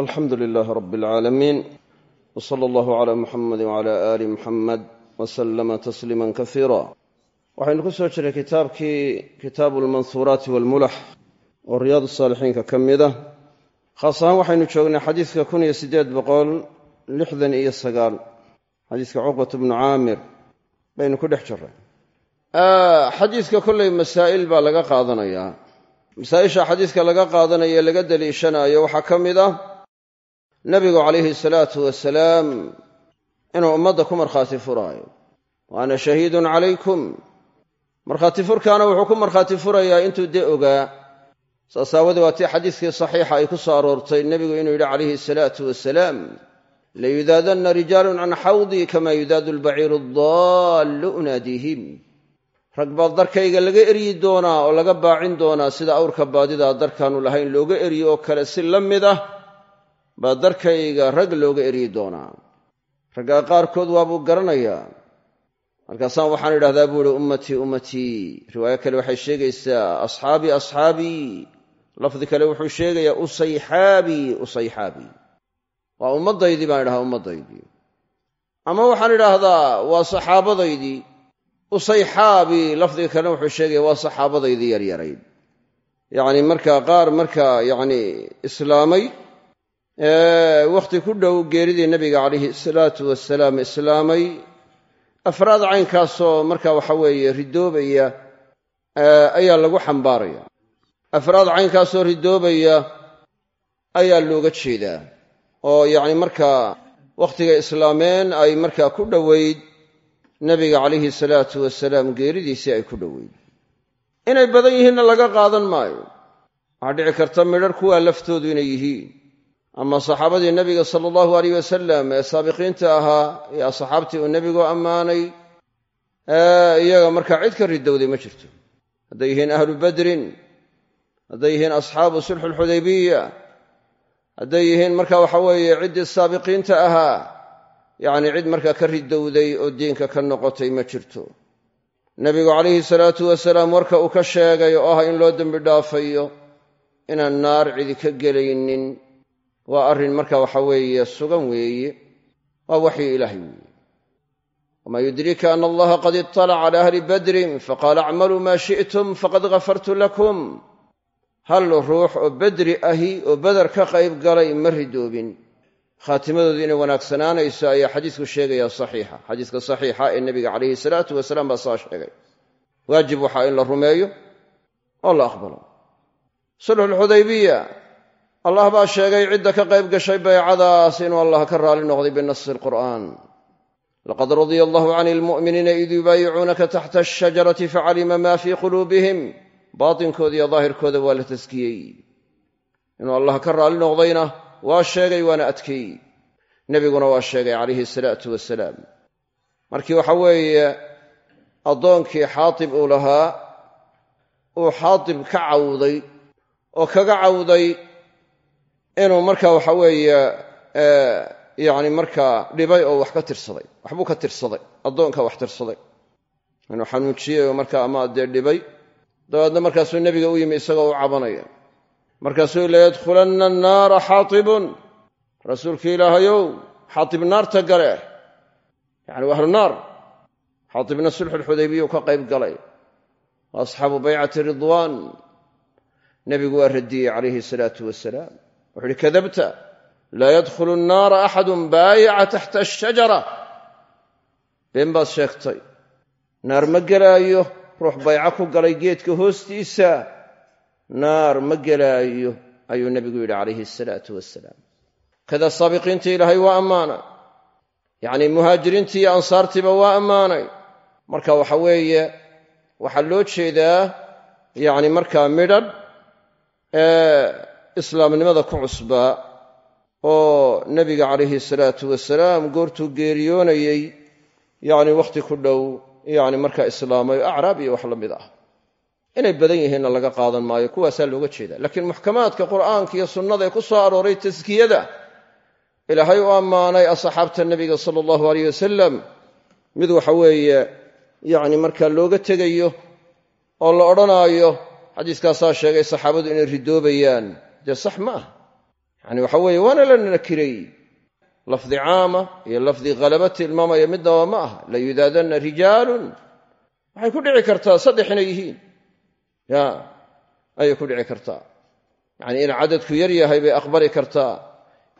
alxamdu lilaahi rabi alcaalamiin w sala allahu calaa muxamedi wcala aali muxamed wasalama tasliima kasiira waxaynu ku soo jiray kitaabkii kitaabu almansuuraati walmulax oo riyaad saalixiinka ka mid ah. Khaas ahaan waxaynu joognay xadiiska kun iyo siddeed boqol lixdan iyo sagaal xadiiska cuqbat bnu caamir. Baynu ku dhex jiray xadiiska kolley masaa'il baa laga qaadanayaa masaa-isha xadiiska laga ah nebigu calayhi salaatu wasalaam inuu ummadda ku markhaati furaayo. Wa ana shahiidun calaykum. Markhaati furkaana wuxuu ku markhaati furayaa intuu dee ogaa. Saas aawadee waa tii xadiiskii saxiixa ay ku soo aroortay nebigu inuu yidhi calayhi salaatu wasalaam layudaadanna rijaalun can xawdii kama yudaadu albaciiru addaallu unaadihim. Rag baa darkayga laga eryi doonaa oo laga baacin doonaa sida awrka baadidaa darkaanu lahayn looga eryi oo kale si la mid ah baa darkayga rag looga eryi doonaa. Raggaa qaarkood waabuu garanayaa. Markaasaan waxaan idhahdaa buu ihi ummatii ummatii riwaayo kale waxay sheegaysaa asxaabii asxaabii lafdi kale wuxuu sheegayaa usayxaabii usayxaabii waa ummaddaydii baan idhahdaa ummaddaydii ama waxaan idhaahdaa waa saxaabadaydii usayxaabii lafdiga kalena wuxuu sheegaya waa saxaabadaydii yaryarayd. Yacni markaa qaar markaa yacni islaamay wakhti ku dhow geeridii nebiga calayhi salaatu wasalaam islaamay afraad caynkaasoo marka waxa weeye ridoobaya ayaa lagu xambaaraya. Afraad caynkaasoo ridoobaya ayaa looga jeedaa. Oo yacni markaa wakhtiga islaameen ay markaa ku dhoweyd nebiga calayhi salaatu wasalaam geeridiisii ay ku dhoweyd. Inay badan yihiinna laga qaadan maayo. Waxaa dhici karta midhar kuwaa laftoodu inay yihiin ama saxaabadii nebiga sala allahu aleyh wasalam ee saabiqiinta ahaa iyo asxaabtii uu nebigu ammaanay iyaga markaa cid ka ridowday ma jirto. Hadday yihiin ahlu badrin hadday yihiin asxaabu sulxu alxudaybiya hadday yihiin marka waxa weeye ciddii saabiqiinta ahaa yacni cid markaa ka ridowday oo diinka ka noqotay ma jirto. Nebigu calayhi salaatu wasalaam warka uu ka sheegay oo ah in loo dembi dhaafayo inaan naar cidi ka gelaynin waa arrin marka waxa weeye sugan weeye waa waxyi ilaahay weeye. Wamaa yudriika ana allaha qad iطalaca cala ahli badrin faqaala acmaluu maa shi'tum faqad ghafartu lakum. Hal ruux oo bedri ahi oo beder ka qayb galay ma ridoobin. Khaatimadoodu inay wanaagsanaanayso ayaa xadiisku sheegaya saxiixa. Xadiiska saxiixa ee nebiga calayhi salaatu wasalaam baa saa sheegay. Waajib waxaa in la rumeeyo oo la aqbalo allah baa sheegay cidda ka qayb gashay baycadaas inuu allah ka raali noqday binasi alqur'aan laqad radia allahu can ilmu'miniina id yubaayicuunaka taxta ashajarati facalima ma fii quluubihim. Baatinkooda iyo daahirkooda waa la taskiyey. Inuu allah ka raali noqdayna waa sheegay waana adkeeyey. Nebiguna waa sheegay calayhi salaatu wasalaam markii waxa weeye addoonkii xaatib uu lahaa uu xaatib ka cawday oo kaga cawday inuu marka waxa weeye yacni markaa dhibay oo wax ka tirsaday waxbuu ka tirsaday addoonka wax tirsaday. Inuu xanuujiyey oo markaa ama dee dhibay dabeedna markaasuu nebiga u yimi isagoo u cabanaya. Markaasuu layadkhulanna annaara xaatibun rasuulkii ilaahayow xaatib naarta gale yacni waa ahlu naar xaatibna sulxuulxudaybiyuu ka qayb galay wa asxaabu baycati ridwaan nebigu waa radiyey calayhi salaatu wasalaam wuxu uhi kadabta laa yadkhulu annaara axadun baayaca taxta ashajara been baad sheegtay naar ma gelaayo ruux bayco ku galay geedka hoostiisa. Naar ma gelaayo ayuu nebigu yidhi calayhi asalaatu wasalaam kada saabiqiintii ilaahay waa ammaanay. Yacnii muhaajiriintii iyo ansaartiiba waa ammaanay. Marka waxa weeye waxaa loo jeedaa yacni markaa midhadh islaamnimada ku cusbaa oo nebiga calayhi salaatu wasalaam goortuu geeriyoonayey yacni wakhti ku dhow yacni markaa islaamay oo acraab iyo wax la mid ah. Inay badan yihiinna laga qaadan maayo kuwaasaa looga jeeda laakiin muxkamaadka qur'aanka iyo sunnada ee ku soo arooray taskiyada ilaahay u ammaanay asxaabta nebiga sala allahu aleyh wasalam mid waxa weeye yacni markaa looga tegayo oo la odhanaayo xadiiskaasaa sheegay saxaabadu inay ridoobayaan dee sax ma ah. Yani waxa weeye waana la nakiray lafdi caama iyo lafdi halaba tilmaamaya midnaba ma aha. La yudaadanna rijaalun. Waxay ku dhici kartaa saddex inay yihiin. Ya ayay ku dhici kartaa. Yacnii in cadadku yar yahay bay aqbali kartaa.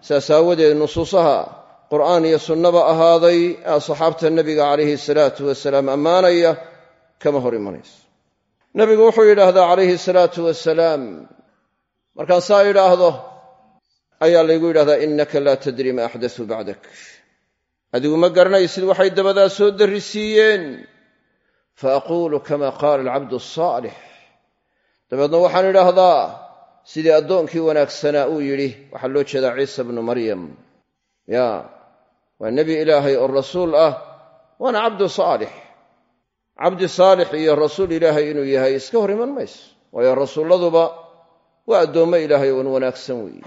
Saas aawadeed nusuusaha qur'aan iyo sunnaba ahaaday ee asxaabta nebiga calayhi salaatu wasalaam ammaanaya kama hor imanayso nebigu wuxuu yidhaahdaa calayhi salaatu wasalaam markaan saa idhaahdo ayaa laygu yidhahdaa innaka laa tadri ma axdasuu bacdak. Adigu ma garanaysid waxay dabadaa soo darrisiiyeen. Fa aquulu kama qaala alcabdu asaalix dabeedna waxaan idhaahdaa sidii addoonkii wanaagsanaa uu yidhi waxaa loo jeedaa ciisa bnu maryam. Ya waa nebi ilaahay oo rasuul ah waana cabdu saalix. Cabdi saalix iyo rasuul ilaahay inuu yahay iska hor iman mayso. Waayo rasuulladuba waa addoommo ilaahay oon wanaagsan weeye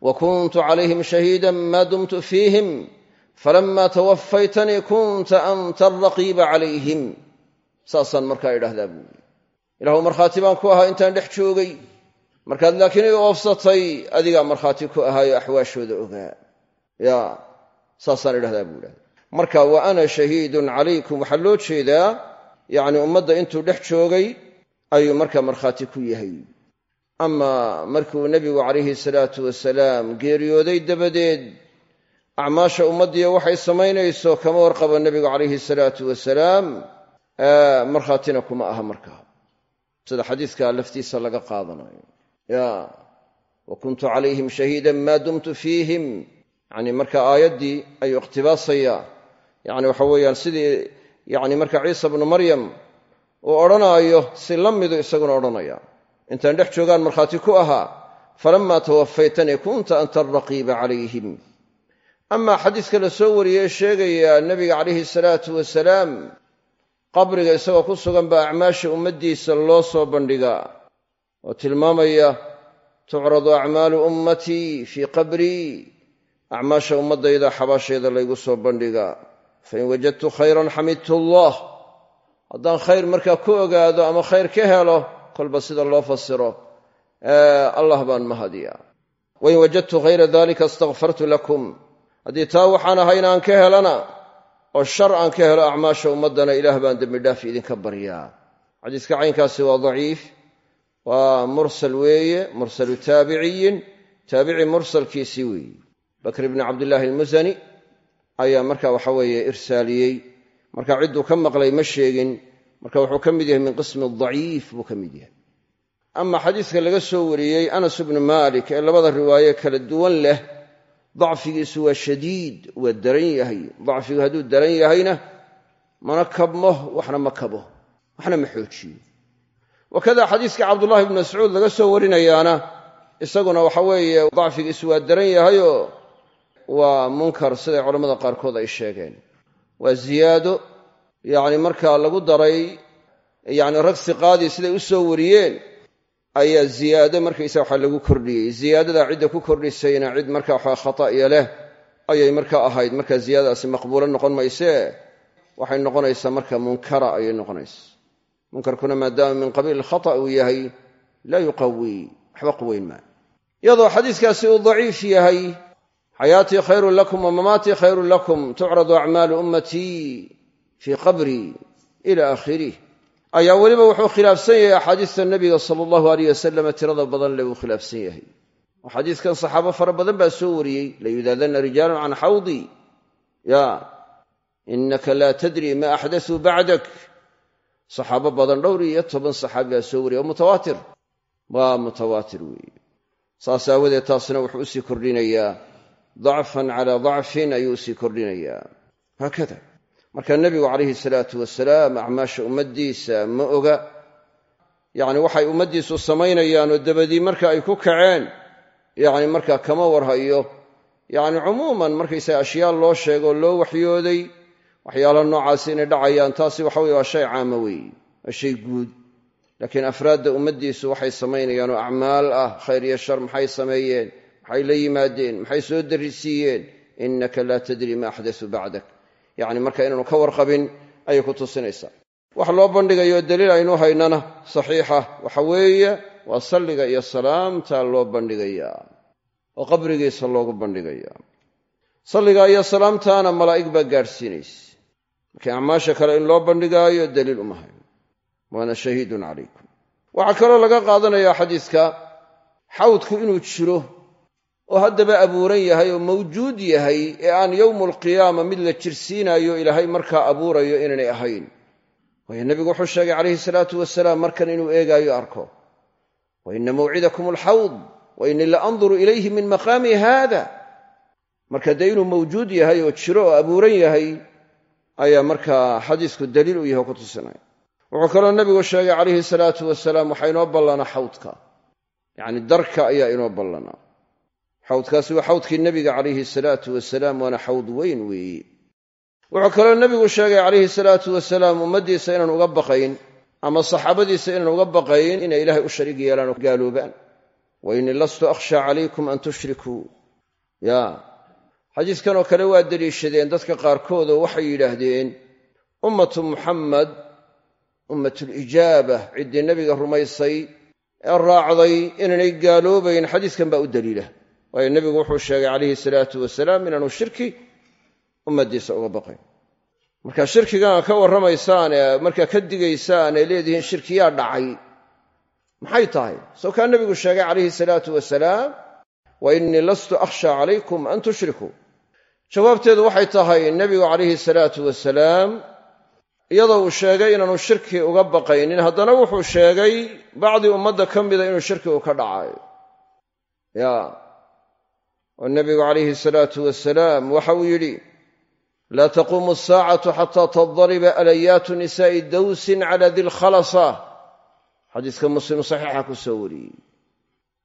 wa kuntu calayhim shahiidan maa dumtu fiihim falamma tawafaytanii kunta anta alraqiiba calayhim. Saasaan markaa idhahdaa buuri ilahu markhaati baan ku ahaa intaan dhex joogay. Markaad laakiin i oofsatay adigaa markhaati ku ahaayo axwaashooda ogaa. Ya saasaan idhahdaa buu idhahda marka wa ana shahiidun calaykum waxaa loo jeedaa yacni ummadda intuu dhex joogay ayuu markaa markhaati ku yahay ama markuu nebigu calayhi salaatu wasalaam geeriyooday dabadeed acmaasha ummaddiiyo waxay samaynayso kama warqabo nebigu calayhi salaatu wasalaam markhaatina kuma aha markaa sida xadiiska laftiisa laga qaadanayo. Ya wa kuntu calayhim shahiidan maa dumtu fiihim. Yani marka aayaddii ayuu iqhtibaasayaa yani waxa weeyaan sidii yani marka ciisa bnu maryam uu odhanaayo si la midu isaguna odhanaya intaan dhex joogaan markhaati ku ahaa falamma tawafaytanii kunta anta alraqiiba calayhim. Amaa xadiiska la soo wariyey sheegaya nebiga calayhi salaatu wasalaam qabriga isagoo ku sugan baa acmaasha ummaddiisa loo soo bandhigaa oo tilmaamaya tucradu acmaalu ummatii fii qabrii. Acmaasha ummaddayda xabaasheeda laygu soo bandhigaa fain wajadtu khayran xamidtu allah. Haddaan khayr markaa ku ogaado ama khayr ka helo kolba sida loo fasiro allah baan mahadiyaa wain wajadtu hayra dalika astakfartu lakum. Haddii taa waxaan ahay inaan ka helana oo shar aan ka helo acmaasha ummaddana ilaah baan dembidhaaf idinka baryaa. Xadiiska caynkaasi waa daciif waa mursal weeye mursalu taabiciyin taabici mursalkiisii weeye. Bakr bni cabdillaahi almusani ayaa marka waxa weeye irsaaliyey. Marka cidduu ka maqlay ma sheegin marka wuxuu ka mid yahay min qismi daciif buu ka mid yahay. Ama xadiiska laga soo wariyey anas bnu maalik ee labada riwaaye kala duwan leh dacfigiisu waa shadiid waa daran yahay. Dacfigu hadduu daran yahayna mana kabmo waxna ma kabo waxna ma xoojiyo. Wakada xadiiska cabdullahi bnu mascuud laga soo warinayaana isaguna waxa weeye dacfigiisu waa daran yahayoo waa munkar siday culammada qaarkood ay sheegeen. Waa ziyaado yacni markaa lagu daray yacni rag siqaadii siday u soo wariyeen ayaa ziyaado markaysa waxa lagu kordhiyey. Ziyaadadaa cidda ku kordhisayna cid marka waxa khata'iya leh ayay marka ahayd. Marka ziyaadadaasi maqbuulo noqon maysee waxay noqonaysaa marka munkara ayay noqonaysaa munkarkuna maadaama min qabiil khata uu yahay laa yuqawii waxba quweyn maa iyadoo xadiiskaasi uu daciif yahay xayaatii khayrun lakum wa mamaatii khayrun lakum tucradu acmaalu ummatii fii qabrii ila aakhirih ayaa weliba wuxuu khilaafsan yahay axaadiista nebiga sala allahu aleyh wasalama tirada badan le uu khilaafsan yahay. Oo xadiiskan saxaabo fara badan baa soo wariyey layudaadanna rijaalun can xawdi. Ya inaka laa tadri ma axdasuu bacdak. Saxaabo badan dhowr iyo toban saxaabi baa soo wariyay oo mutawaatir. Waa mutawaatir weeye. Saas aawadeed taasna u sii kordhinayaa. Dacfan calaa dacfin ayuu u sii kordhinayaa marka nebigu calayhi salaatu wasalaam acmaasha ummaddiisa ma oga. Yacni waxay ummaddiisu samaynayaanoo dabadii marka ay ku kaceen yacni markaa kama warhayo. Yacni cumuuman markaysaga ashyaa loo sheegoo loo waxyooday waxyaalaha noocaasi inay dhacayaan taasi waxa weye waa shay caama weeye waa shay guud. Laakiin afraadda ummaddiisu waxay samaynayaanoo acmaal ah khayr iyo shar maxay sameeyeen maxay la yimaadeen maxay soo darrisiiyeen innaka laa tadri ma axdasuu bacdak yacni marka inaanu ka warqabin ayay ku tusinaysaa. Wax loo bandhigayo daliil aynu haynana saxiixa. Waxa weeye waa salliga iyo salaamta loo bandhigayaa oo qabrigiisa loogu bandhigaya. Salligaa iyo salaamtaana malaa'ig baa gaadhsiinaysa markii acmaasha kale in loo bandhigaayo daliil uma hayo. Waana shahiidun calaykum. Waxaa kaloo laga qaadanayaa xadiiska xawdku inuu jiro oo haddaba abuuran yahay oo mawjuud yahay ee aan yowmu alqiyaama mid la jirsiinayo ilaahay markaa abuurayo inaynay ahayn. Waayo nebigu wuxuu sheegay calayhi salaatu wasalaam markan inuu eegaayo arko. Wa ina mawcidakum alxawd wa innii la anduru ilayhi min maqaami haada. Marka dee inuu mawjuud yahay oo jiro oo abuuran yahay ayaa markaa xadiisku daliil u yahay oo ku tusinaya wuxuu kaloo nebigu sheegay calayhi salaatu wasalaam waxaa inoo ballanaa xawdka. Yacni darka ayaa inoo ballanaa xawdkaasi waa xawdkii nebiga calayhi salaatu wasalaam waana xawd weyn weeye wuxuu kaloo nebigu sheegay calayhi salaatu wasalaam ummaddiisa inaan uga baqayn ama saxaabadiisa inaan uga baqayn inay ilaahay u shariig yeelaan oo gaaloobaan. Wa innii lastu akhshaa calaykum an tushrikuu. Ya. Xadiiskan oo kale waa deliishadeen dadka qaarkoodoo waxay yidhaahdeen ummatu muxamed ummatulijaaba ciddii nebiga rumaysay ee raacday inaanay gaaloobayn. Xadiiskan baa u daliila waayo nebigu wuxuu sheegay calayhi salaatu wasalaam inaanu shirki ummaddiisa uga baqayn. Marka shirkigan ka warramaysaan ee markaa ka digaysaan ee leedihiin shirkiyaa dhacay maxay tahay? Soo kaa nebigu sheegay calayhi salaatu wasalaam wa innii lastu akhshaa calaykum an tushrikuu jawaabteedu waxay tahay nebigu calayhi salaatu wasalaam iyadoo uu sheegay inaanu shirki uga baqaynin haddana wuxuu sheegay bacdii ummadda ka mida inuu shirkigu ka dhacayo ya oo nebigu calayhi salaatu wasalaam waxa uu yidhi laa taquumu asaacatu xataa tadariba alayaatu nisaa'i dawsin cala dilkhalasa xadiiska muslim saxiixa ku soo wariyey.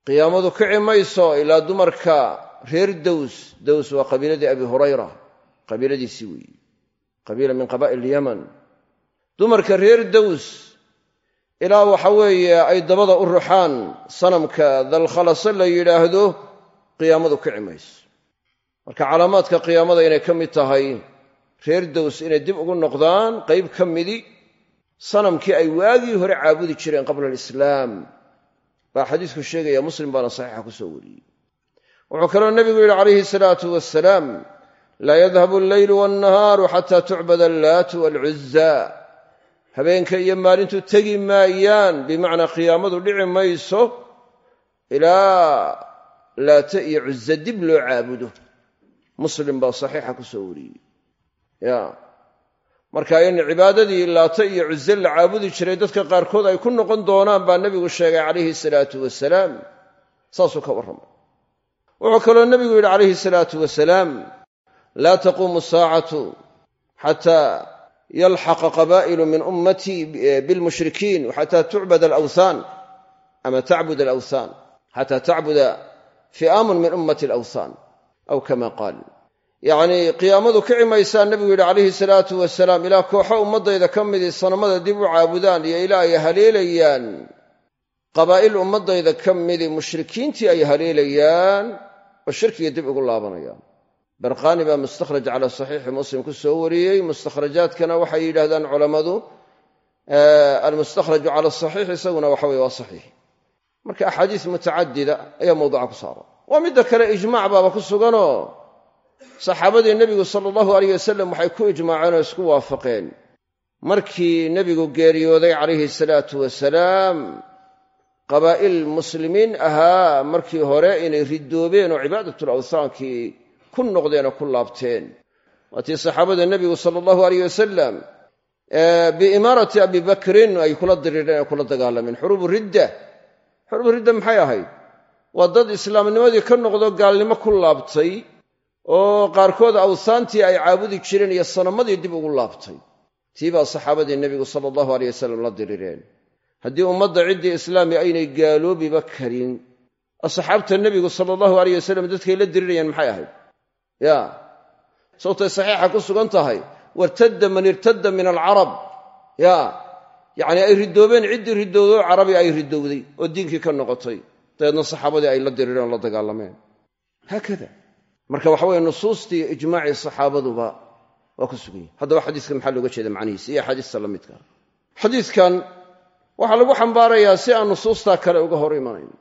Qiyaamadu kici mayso ilaa dumarka reer dows dows waa qabiiladii abi hurayra qabiiladiisii weeye qabiila min qabaa'il yaman. Dumarka reer dows ilaa waxa weeye ay dabada u ruxaan sanamka dalkhalase la yidhaahdo qiyaamadu kici mayso. Marka calaamaadka qiyaamada inay ka mid tahay reer dows inay dib ugu noqdaan qayb ka midi sanamkii ay waagii hore caabudi jireen qabla alislaam. Baa xadiisku sheegaya muslim baana saxiixa ku soo wariyey. Wuxuu kaloo nebigu yidhi calayhi salaatu wasalaam laa yadhabu alleylu wannahaaru xataa tucbad allaatu waalcuzza habeenka iyo maalintu tegi maayaan bimacnaa qiyaamadu dhici mayso ilaa laata iyo cuzza dib loo caabudo. Muslim baa saxiixa ku soo wariyey. Ya. Marka in cibaadadii laata iyo cuzze la caabudi jiray dadka qaarkood ay ku noqon doonaan baa nebigu sheegay calayhi salaatu wasalaam saasuu ka warramay wuxuu kaloo nebigu yidhi calayhi salaatu wasalaam laa taquumu saacatu xataa yalxaqa qabaa'ilu min ummatii bilmushrikiin xataa tucbad alawthaan ama tacbud alawthaan xataa tacbuda fi'aamun min ummati alawthaan aw kama qaal. Yacnii qiyaamadu kici maysaa nebigu yidhi calayhi salaatu wasalaam ilaa kooxo ummaddayda ka midii sanamada dib u caabudaan iyo ilaa ay haleelayaan. Qabaa'il ummaddayda ka midii mushrikiintii ay haleelayaan oo shirkiga dib ugu laabanayaan. Barqaani baa mustakhraj calaa saxiixi muslim ku soo wariyey. Mustakhrajaadkana waxay yidhahdaan culammadu almustakhraju cala asaxiix isaguna waxa weye waa saxiix marka axaadiis mutacadida ayaa mawduuca ku saara waa midda kale ijmaac baaba ku suganoo saxaabadii nebigu sala allahu alayh wasalam waxay ku ijmaaceen oo isku waafaqeen. Markii nebigu geeriyooday calayhi salaatu wasalaam qabaa'il muslimiin ahaa markii hore inay ridoobeen oo cibaadatul awthaankii ku noqdeen oo ku laabteen. Waatii saxaabada nebigu sala allahu alayh wasalam biimaarati abi bakrin ay kula diriireen oo kula dagaalameen. Xuruubu ridda xuruubu ridda maxay ahayd? Waa dad islaamnimadii ka noqdo gaalnimo ku laabtay oo qaarkood awthaantii ay caabudi jireen iyo sanamadii dib ugu laabtay. Tii baa saxaabadii nebigu sala allahu aleyh wasalam la dirireen. Haddii ummadda ciddii islaami aynay gaaloobiba karin asxaabta nebigu sala allahu aleyh wasalam dadkay la dirirayaan maxay ahayd? Ya. Sababtay saxiixa ku sugan tahay wartadda man irtadda min alcarab ya yacnii ay ridoobeen ciddii ridowdoo carabi ay ridowday oo diinkii ka noqotay. Dabeedna saxaabadii ay la dirireen oo la dagaalameen. Haakada. Marka waxa weye nusuustii ijmaacii saxaabaduba waa ku sugan yihiin haddaba xadiiskan maxaa looga jeeda macnihiisa iyo axaadiista la midka? Xadiidkan waxaa lagu xambaarayaa si aan nusuustaa kale uga hor imanayn.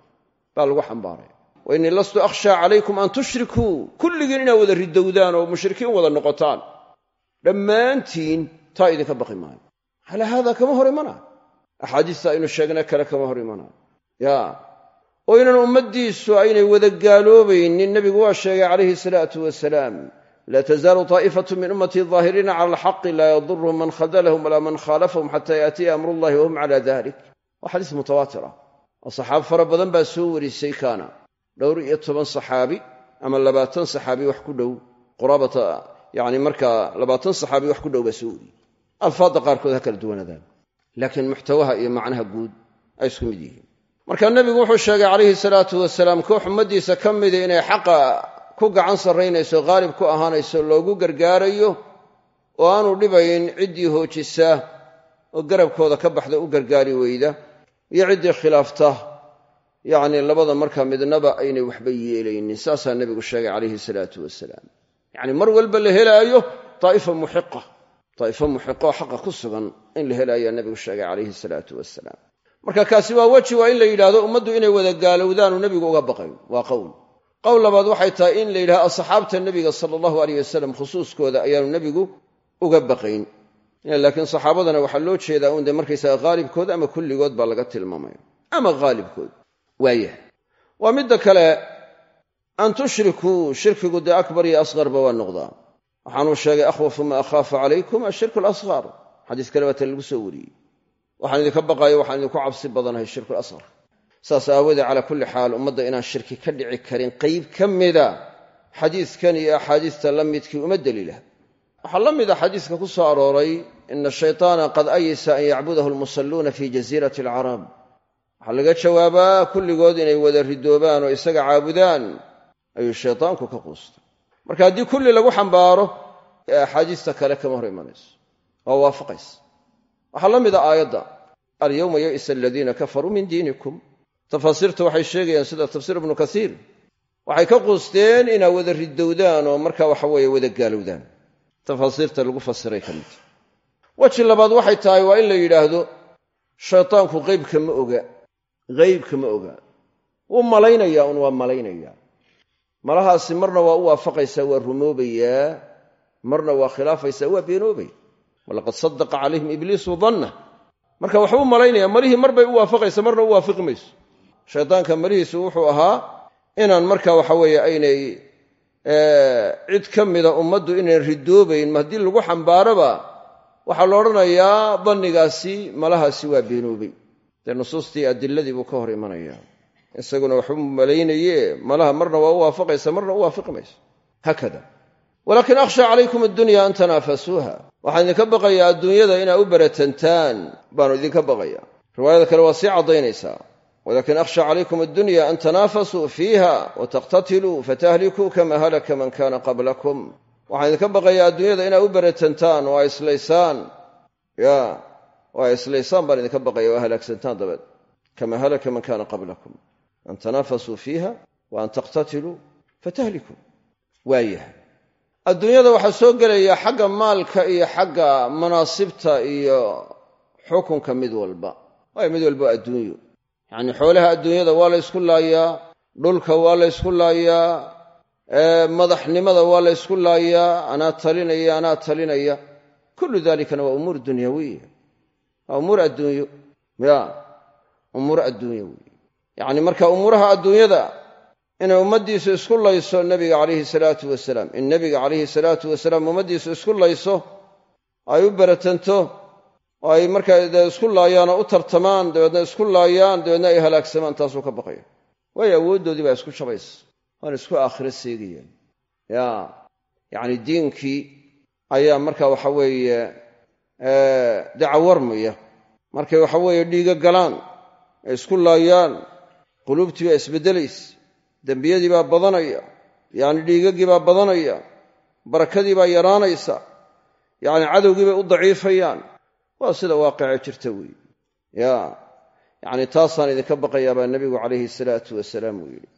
Baa lagu xambaaraya. Wa innii lastu akhshaa calaykum an tushrikuu. Kulligiin inaad wada ridowdaan oo mushrikiin wada noqotaan. Dhammaantiin taa idinka baqi maayo calaa haada kama hor imanaayo axaadiista aynu sheegnay kale kama hor imanaayo ya. Oo inaan ummaddiisu aynay wada gaaloobaynin nebigu waa sheegay calayhi salaatu wasalaam laa tazaalu taa'ifatu min ummatii daahiriina cala alxaqi laa yadurhum man khadalahum walaa man khaalafahum xataa yaatiya amrullahi wahum cala dalik waa xadiis mutawaatir ah. Oo saxaab fara badan baa soo warisay kaana. Dhowr iyo toban saxaabi ama labaatan saxaabi wax ku dhow. Quraabata yani markaa labaatan saxaabi wax ku dhow baa soo wariyey alfaadda qaarkood ha kala duwanadaan laakiin muxtawaha iyo macnaha guud ay isku mid yihiin. Marka nebigu wuxuu sheegay calayhi salaatu wasalaam koox ummaddiisa ka mida inay xaqa ku gacan sarraynayso haalib ku ahaanayso loogu gargaarayo oo aanu dhibayn ciddii hoojisa oo garabkooda ka baxda u gargaari weyda iyo ciddii khilaafta. Yacni labada markaa midnaba aynay waxba yeelaynin saasaa nebigu sheegay calayhi salaatu wasalaam yacni mar walba la helaayo daa'ifa muxiqa daa'ifo muxiqoo xaqa ku sugan in la helaayaa nebigu sheegay calayhi salaatu wasalaam marka kaasi waa weji waa in la yidhahdo ummaddu inay wada gaalowdaanu nebigu uga baqayn waa qowl qowl labaad waxay tahay in la yidhahdo asxaabta nebiga sala allahu aleyh wasalam khusuuskooda ayaanu nebigu uga baqayn. Laakiin saxaabadana waxaa loo jeedaa un dee markaysaga haalibkood ama kulligood baa laga tilmaamaya. Ama haalibkood waayah waa midda kale an tushrikuu shirkigu dee akbar iyo asqarba waa noqdaa waxaanuu sheegay akhwafu ma akhaafu calaykum ashirku alasqar xadiis kale baata lagu soo wariyey. Waxaan idinka baqaayo waxaan idinku cabsi badanahay shirku alasqar saas aawoodee calaa kulli xaal ummadda inaan shirki ka dhici karin qayb ka mida xadiiskan iyo axaadiista la midkii uma deliila waxaa la mida xadiiska ku soo arooray ina shaytaana qad ayisa an yacbudahu almusalluuna fi jasiirati alcarab waxaa laga jawaabaa kulligood inay wada ridoobaan oo isaga caabudaan ayuu shaytaanku ka quustay marka haddii kulli lagu xambaaro axaadiista kale kama hor imanayso. Waa waafaqaysa. Waxaa la mida aayadda alyowma ya'isa aladiina kafaruu min diinikum. Tafaasiirta waxay sheegayaan sida tafsiir ibnu kasiir. Waxay ka quusteen inaa wada ridowdaan oo marka waxa weeye wada gaalowdaan. Tafaasiirta lagu fasiray ka mid. Weji labaad waxay tahay waa in la yidhaahdo shaytaanku qeybka ma oga qeybka ma oga. Wuu malaynayaa un waa malaynayaa malahaasi marna waa u waafaqaysaa waa rumoobayaa marna waa khilaafaysaa waa beenoobaya walaqad sadaqa calayhim ibliisu danna marka waxbuu malaynaya malihii mar bay u waafaqaysa marna u waafiqi mayso. Shaydaanka malihiisu wuxuu ahaa inaan marka waxa weeye aynay cid ka mida ummaddu inayn ridoobayn ma haddii lagu xambaaroba waxaa la odhanayaa dannigaasi malahaasi waa beenoobay. Dee nusuustii adiladii buu ka hor imanaya isaguna waxbuu malaynaye malaha marna waa u waafaqaysa marna u waafiqi mayso haakada walaakin akhsha calaykum addunya an tanaafasuuha waxaan idinka baqayaa adduunyada inaa u baratantaan baanu idinka baqaya riwaayada kale waa sii caddaynaysaa. Walakin akhsha calaykum addunya an tanaafasuu fiiha wataqtatiluu fatahlikuu kama halaka man kana qablakum. Waxaan idinka baqayaa adduunyada inaa u baratantaan oo a islaysaan. Ya oo a islaysaan baan idinka baqaya oo halaagsantaan dabeed. Kama halaka man kana qablakum an tanaafasuu fiiha wa an taqtatiluu fatahlikuu waayahay adduunyada waxaa soo gelaya xagga maalka iyo xagga manaasibta iyo xukunka mid walba waayo mid walba adduunyo yacnii xoolaha adduunyada waa la ysku laayaa dhulka waa la ysku laayaa madaxnimada waa la ysku laayaa anaa talinaya anaa talinaya kullu dalikana waa umuur dunyawiya waa umuur adduunyo ya umuur adduunyo wey yacni marka umuuraha adduunyada inay ummaddiisu isku layso nebiga calayhi salaatu wasalaam. In nebiga calayhi salaatu wasalaam ummaddiisu isku layso ay u baratanto oo ay markaa isku laayaan u tartamaan dabeedna isku laayaan dabeedna ay halaagsamaan taasuu ka baqaya waayo awooddoodii baa isku jabaysa waana isku aakhiro seegayaan ya yacni diinkii ayaa marka waxa weeye dacawarmaya markay waxa weeye dhiiga galaan ay isku laayaan quluubtii baa isbeddelaysa dembiyadii baa badanaya yacni dhiigagii baa badanaya barakadii baa yaraanaysa yacni cadowgii bay u daciifayaan. Waa sida waaqica jirta weeye ya yacni taasaan idinka baqayaa baa nebigu calayhi salaatu wasalaam uu yidhi.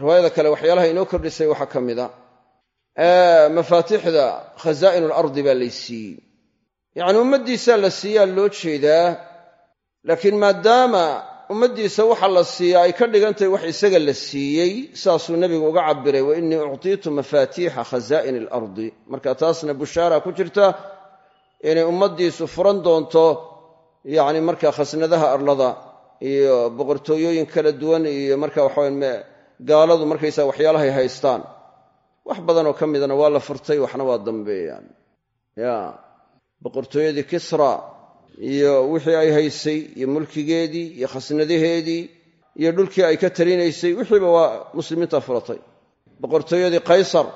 Riwaayada kale waxyaalaha inoo kordhisay waxaa ka mid a. Mafaatixda khasaa'in alardi baa laysiiyey yacni ummaddiisaa la siiyaa loo jeedaa laakiin maadaama ummaddiisa waxa la siiyaa ay ka dhigantahay wax isaga la siiyey saasuu nebigu uga cabiray wa innii uctiitu mafaatiixa khasaa'ini alardi marka taasna bushaara ku jirta inay ummaddiisu furan doonto yacni marka khasnadaha arlada iyo boqortooyooyin kala duwan iyo marka waxawe gaaladu markaysaa waxyaalahay haystaan. Wax badanoo ka midana waa la furtay waxna waa dambeeyaan. Ya boqortooyadii kisra iyo wixii ay haysay iyo mulkigeedii iyo khasnadaheedii iyo dhulkii ay ka talinaysay wixiiba waa muslimiinta furatay boqortooyadii kaysar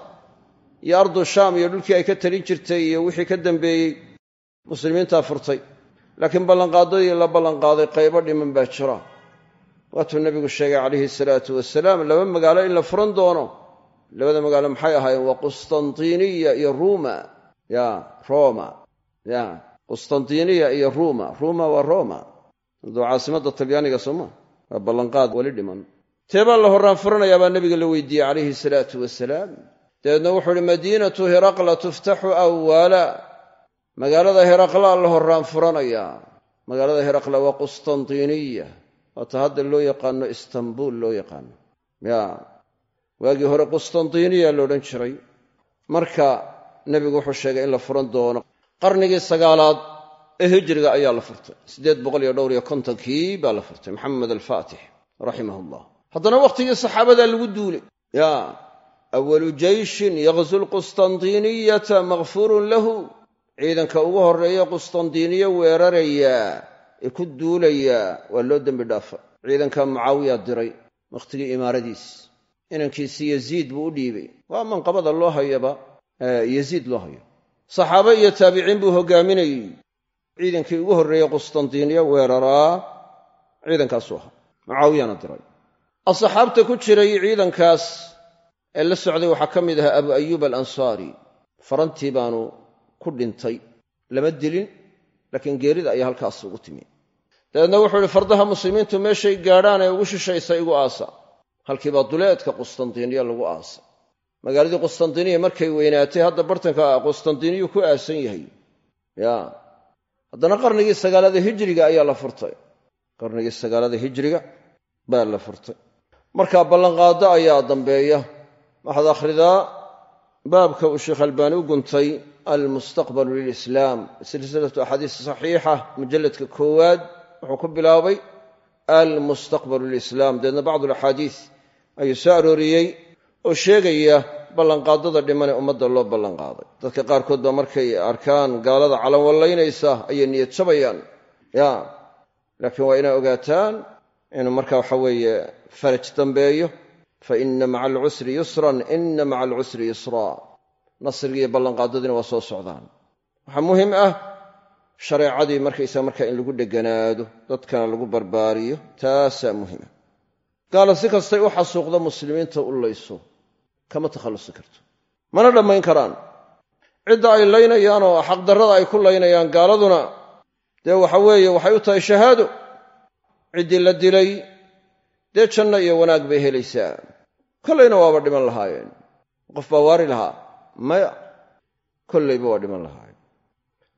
iyo ardu shaam iyo dhulkii ay ka talin jirtay iyo wixii ka dambeeyey muslimiintaa furtay. Laakiin ballanqaadadii la ballanqaaday qaybo dhiman baa jira. Waatuu nebigu sheegay calayhi salaatu wasalaam laba magaalo in la furan doono. Labada magaalo maxay ahaayeen? Waa qustantiniya iyo ruuma. Ya roma ya qustantiniya iyo ruuma ruuma waa roma. Aduu caasimadda talyaaniga sooma waa ballanqaad weli dhiman. Teebaa la horraan furanayaa baa nebiga la weydiiyey calayhi salaatu wasalaam dabeedna wuxuu uhi madiinatu hiraqla tuftaxu awwaala. Magaalada hiraqlaa la horraan furanayaa magaalada hiraqla waa qustantiniya waata hadda loo yaqaano istanbul loo yaqaano. Ya waagii hore qustantiniya la odhan jiray. Marka nebigu wuxuu sheegay in la furan doono qarnigii sagaalaad ee hijriga ayaa la furtay. Siddeed boqol iyo dhowr iyo kontonkii baa la furtay. Maxamed alfaatix raximah llah haddana wakhtigii saxaabadaa lagu duulay. Ya awalu jeyshin yaqzu lqustantiniyata makfuurun lahu. Ciidanka ugu horreeya qustantiniya weeraraya ee ku duulaya waa loo dembi dhaafa. Ciidanka mucaawiya diray wakhtigii imaaradiis. Inankiisi yaziid buu u dhiibay. Waa manqabada loo hayaba yaziid loo hayo saxaabe iyo taabiciin buu hogaaminayey. Ciidankii ugu horreeyey qustantiniya weeraraa ciidankaasuu ahaa. Mucaawiyana diray. Asxaabta ku jiray ciidankaas ee la socday waxaa ka mid ahaa abu ayuub alansaari. Farantii baanu ku dhintay lama dilin laakiin geerida ayaa halkaas ugu timi. Dabeedna wuxuu ihi fardaha muslimiintu meeshay gaadhaan ee ugu shishaysa igu aasa. Halkiibaa duleedka qustantiniya lagu aasa magaaladii qustantiniya markay weynaatay hadda bartanka qustantiniyu ku aasan yahay. Ya. Haddana qarnigii sagaalada hijriga ayaa la furtay. Qarnigii sagaalada hijriga baa la furtay. Marka ballanqaado ayaa dambeeya. Waxaad akhridaa baabka uu sheekh albaani u guntay almustaqbalu lilislaam silsilatu axaadiis saxiixa mujalladka koowaad wuxuu ku bilaabay almustaqbalu lilislaam. Dabeedna bacdu alaxaadiis ayuu soo arooriyey oo sheegaya ballanqaadada dhiman ee ummadda loo ballanqaaday. Dadka qaarkood baa markay arkaan gaalada calanwallaynaysa ayay niyad jabayaan. Ya laakiin waa inay ogaataan inuu marka waxa weeye faraj dambeeyo fa ina maca alcusri yusran ina maca alcusri yusraa nasrigiiyo ballanqaadadiina waa soo socdaan. Waxaa muhiim ah shareecadii markaysaa markaa in lagu dheganaado dadkana lagu barbaariyo taasaa muhima gaala si kastay u xasuuqdo muslimiinta u layso kama takhallusi karto. Mana dhammayn karaan. Cidda ay laynayaan oo xaqdarrada ay ku laynayaan gaaladuna dee waxa weeye waxay u tahay shahaado. Ciddii la dilay dee janno iyo wanaag bay helaysaa kollayna waaba dhiman lahaayeen. Qof baa waari lahaa maya. Kollayba waa dhiman lahaayeen.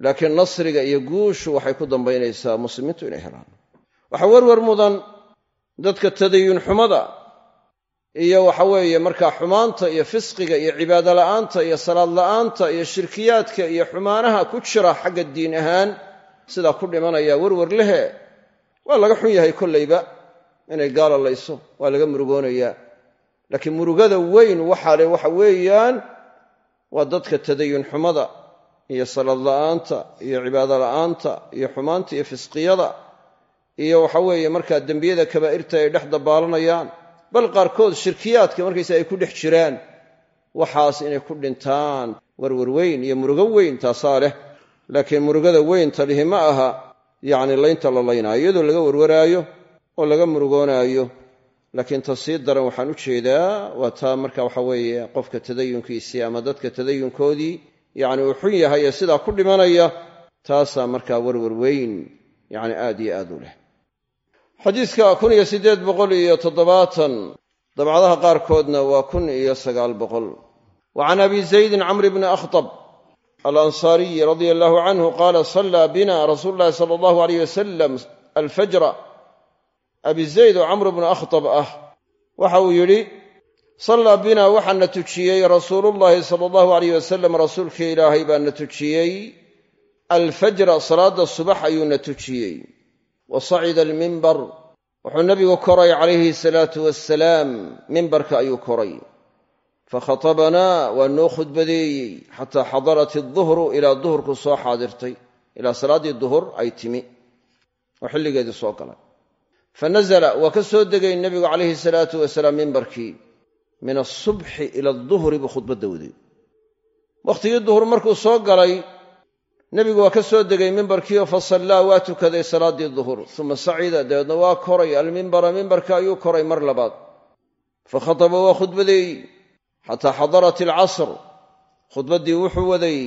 Laakiin nasriga iyo guushu waxay ku dambaynaysaa muslimiintu inay helaan. Waxaa werwer mudan dadka tadayun xumada iyo waxa weeye markaa xumaanta iyo fisqiga iyo cibaado la'aanta iyo salaad la'aanta iyo shirkiyaadka iyo xumaanaha ku jira xagga diin ahaan sidaa ku dhimanaya werwer lehe waa laga xun yahay kollayba inay gaala layso waa laga murugoonayaa laakiin murugada weyn waxaa le waxa weeyaan waa dadka tadayun xumada iyo salaad la'aanta iyo cibaado la'aanta iyo xumaanta iyo fisqiyada iyo waxa weeye markaa dembiyada kabaa'irta ay dhex dabaalanayaan bal qaarkood shirkiyaadka markaysa ay ku dhex jiraan waxaas inay ku dhintaan warwar weyn iyo murugo weyn taasaa leh. Laakiin murugada weynta lihi ma aha yacni laynta la laynaayo iyadoo laga warwaraayo oo laga murugoonaayo. Laakiin ta sii daran waxaan u jeedaa waa taa marka waxa weeye qofka tadayunkiisii ama dadka tadayunkoodii yacni uu xun yahay ee sidaa ku dhimanaya taasaa markaa warwar weyn yacni aad iyo aad u leh xadiidka kun iyo siddeed boqol iyo toddobaatan. Dabcadaha qaarkoodna waa kun iyo sagaal boqol. Wa can abi zaydin camr bni akhtab alansaariyi radia allahu canhu qaala sallaa bina rasuulu llahi sala allahu aleyh wasalam alfajra. Abi zayd oo camr bnu akhtab ah waxa uu yidhi sallaa binaa waxaana tujiyey rasuulullaahi sala allahu alayh wasalam rasuulkii ilaahay baana tujiyey. Alfajra salaadda subax ayuuna tujiyey wa sacida almimbar wuxuu nebigu koray calayhi salaatu wasalaam mimbarka ayuu koray. Fakhatabanaa waa noo khudbadeeyey xataa xadarat iduhru ilaa duhurku soo xaadirtay ilaa salaaddii duhur ay timi. Oo xilligeedii soo galay. Fa nazala waa ka soo degay nebigu calayhi salaatu wasalaam mimbarkii min asubxi ila aduhri buu khudbadda waday wakhtigii duhur nebigu waa ka soo degay mimbarkiioo fa sallaa waa tukaday salaaddii duhur. Uma sacida dabeedna waa koray almimbara mimbarka ayuu koray mar labaad. Fa khataba waa khudbadeeyey. Xataa xadarat alcasr. Khudbaddii wuxuu waday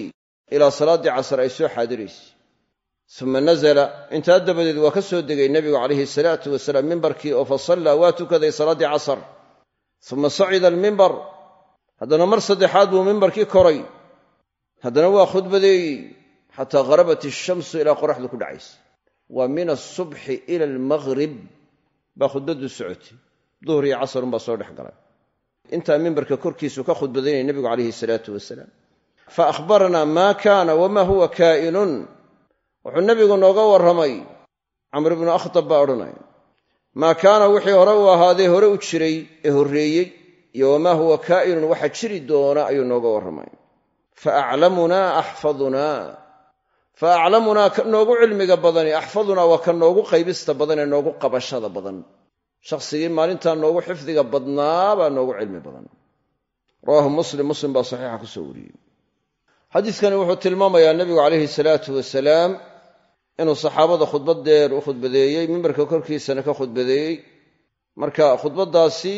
ilaa salaaddii casr ay soo xaadiraysay uma nazala intaa dabadeed waa ka soo degay nebigu calayhi salaatu wasalaam mimbarkii oo fa sallaa waa tukaday salaaddii casr. Uma sacida almimbar haddana mar saddexaad buu mimbarkii koray. Haddana waa khudbadeeyey xataa harabat ishamsu ilaa qoraxdu ku dhacaysa. Wa min asubxi ila almaghrib baa khudbaddu socotay. Duhur iyo casrunbaa soo dhex galay. Intaa mimbarka korkiisu ka khudbadaynaya nebigu calayhi salaatu wasalaam. Fa akhbaranaa maa kaana wamaa huwa kaa'inun wuxuu nebigu nooga warramay. Camr ibnu akhtab baa odhanaya maa kaana wixii hore uu ahaadee hore u jiray ee horreeyey iyo wamaa huwa kaa'inun waxa jiri doona ayuu nooga warramay. Fa aclamunaa axfadunaa fa aclamunaa ka noogu cilmiga badani axfadunaa waa ka noogu qaybista badan ee noogu qabashada badan shakhsigii maalintaa noogu xifdiga badnaa baa noogu cilmi badan rawaahu muslim muslim baa saxiixa ku soo wariyey xadiiskani wuxuu tilmaamayaa nebigu calayhi salaatu wasalaam inuu saxaabada khudbad dheer u khudbadeeyey mimbarka korkiisana ka khudbadeeyey marka khudbaddaasi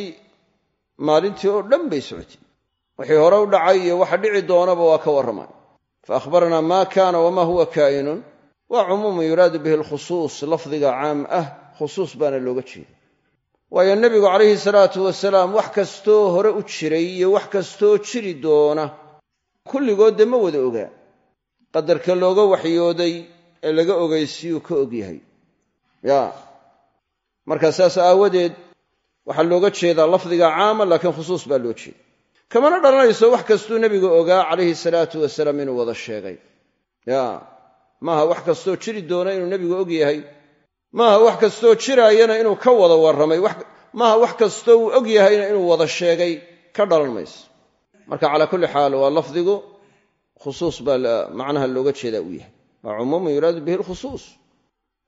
maalintii oo dhan bay socotay wixii hore u dhacay iyo waxa dhici doonaba waa ka warramay fa akhbaranaa maa kaana wamaa huwa kaa'inun waa cumuumun yuraadu bihi alkhusuus lafdiga caam ah khusuus baana looga jeeda waayo nebigu calayhi salaatu wasalaam wax kastoo hore u jiray iyo wax kastoo jiri doona kulligood dee ma wada ogaa qadarka looga waxyooday ee laga ogaysiyuu ka og yahay ya marka saas aawadeed waxaa looga jeedaa lafdiga caama laakiin khusuus baa loo jeeda kamana dhalanayso wax kastuu nebigu ogaa calayhi salaatu wasalaam inuu wada sheegay. Ya maaha wax kastoo jiri doona inuu nebigu og yahay? Maaha wax kastoo jiraayana inuu ka wada warramay? Maaha wax kastoo uu og yahayna inuu wada sheegay? Ka dhalan mayso. Marka calaa kulli xaal waa lafdigu khusuus baa macnaha looga jeedaa uu yahay. Waa cumuumun yuraadu bihi alkhusuus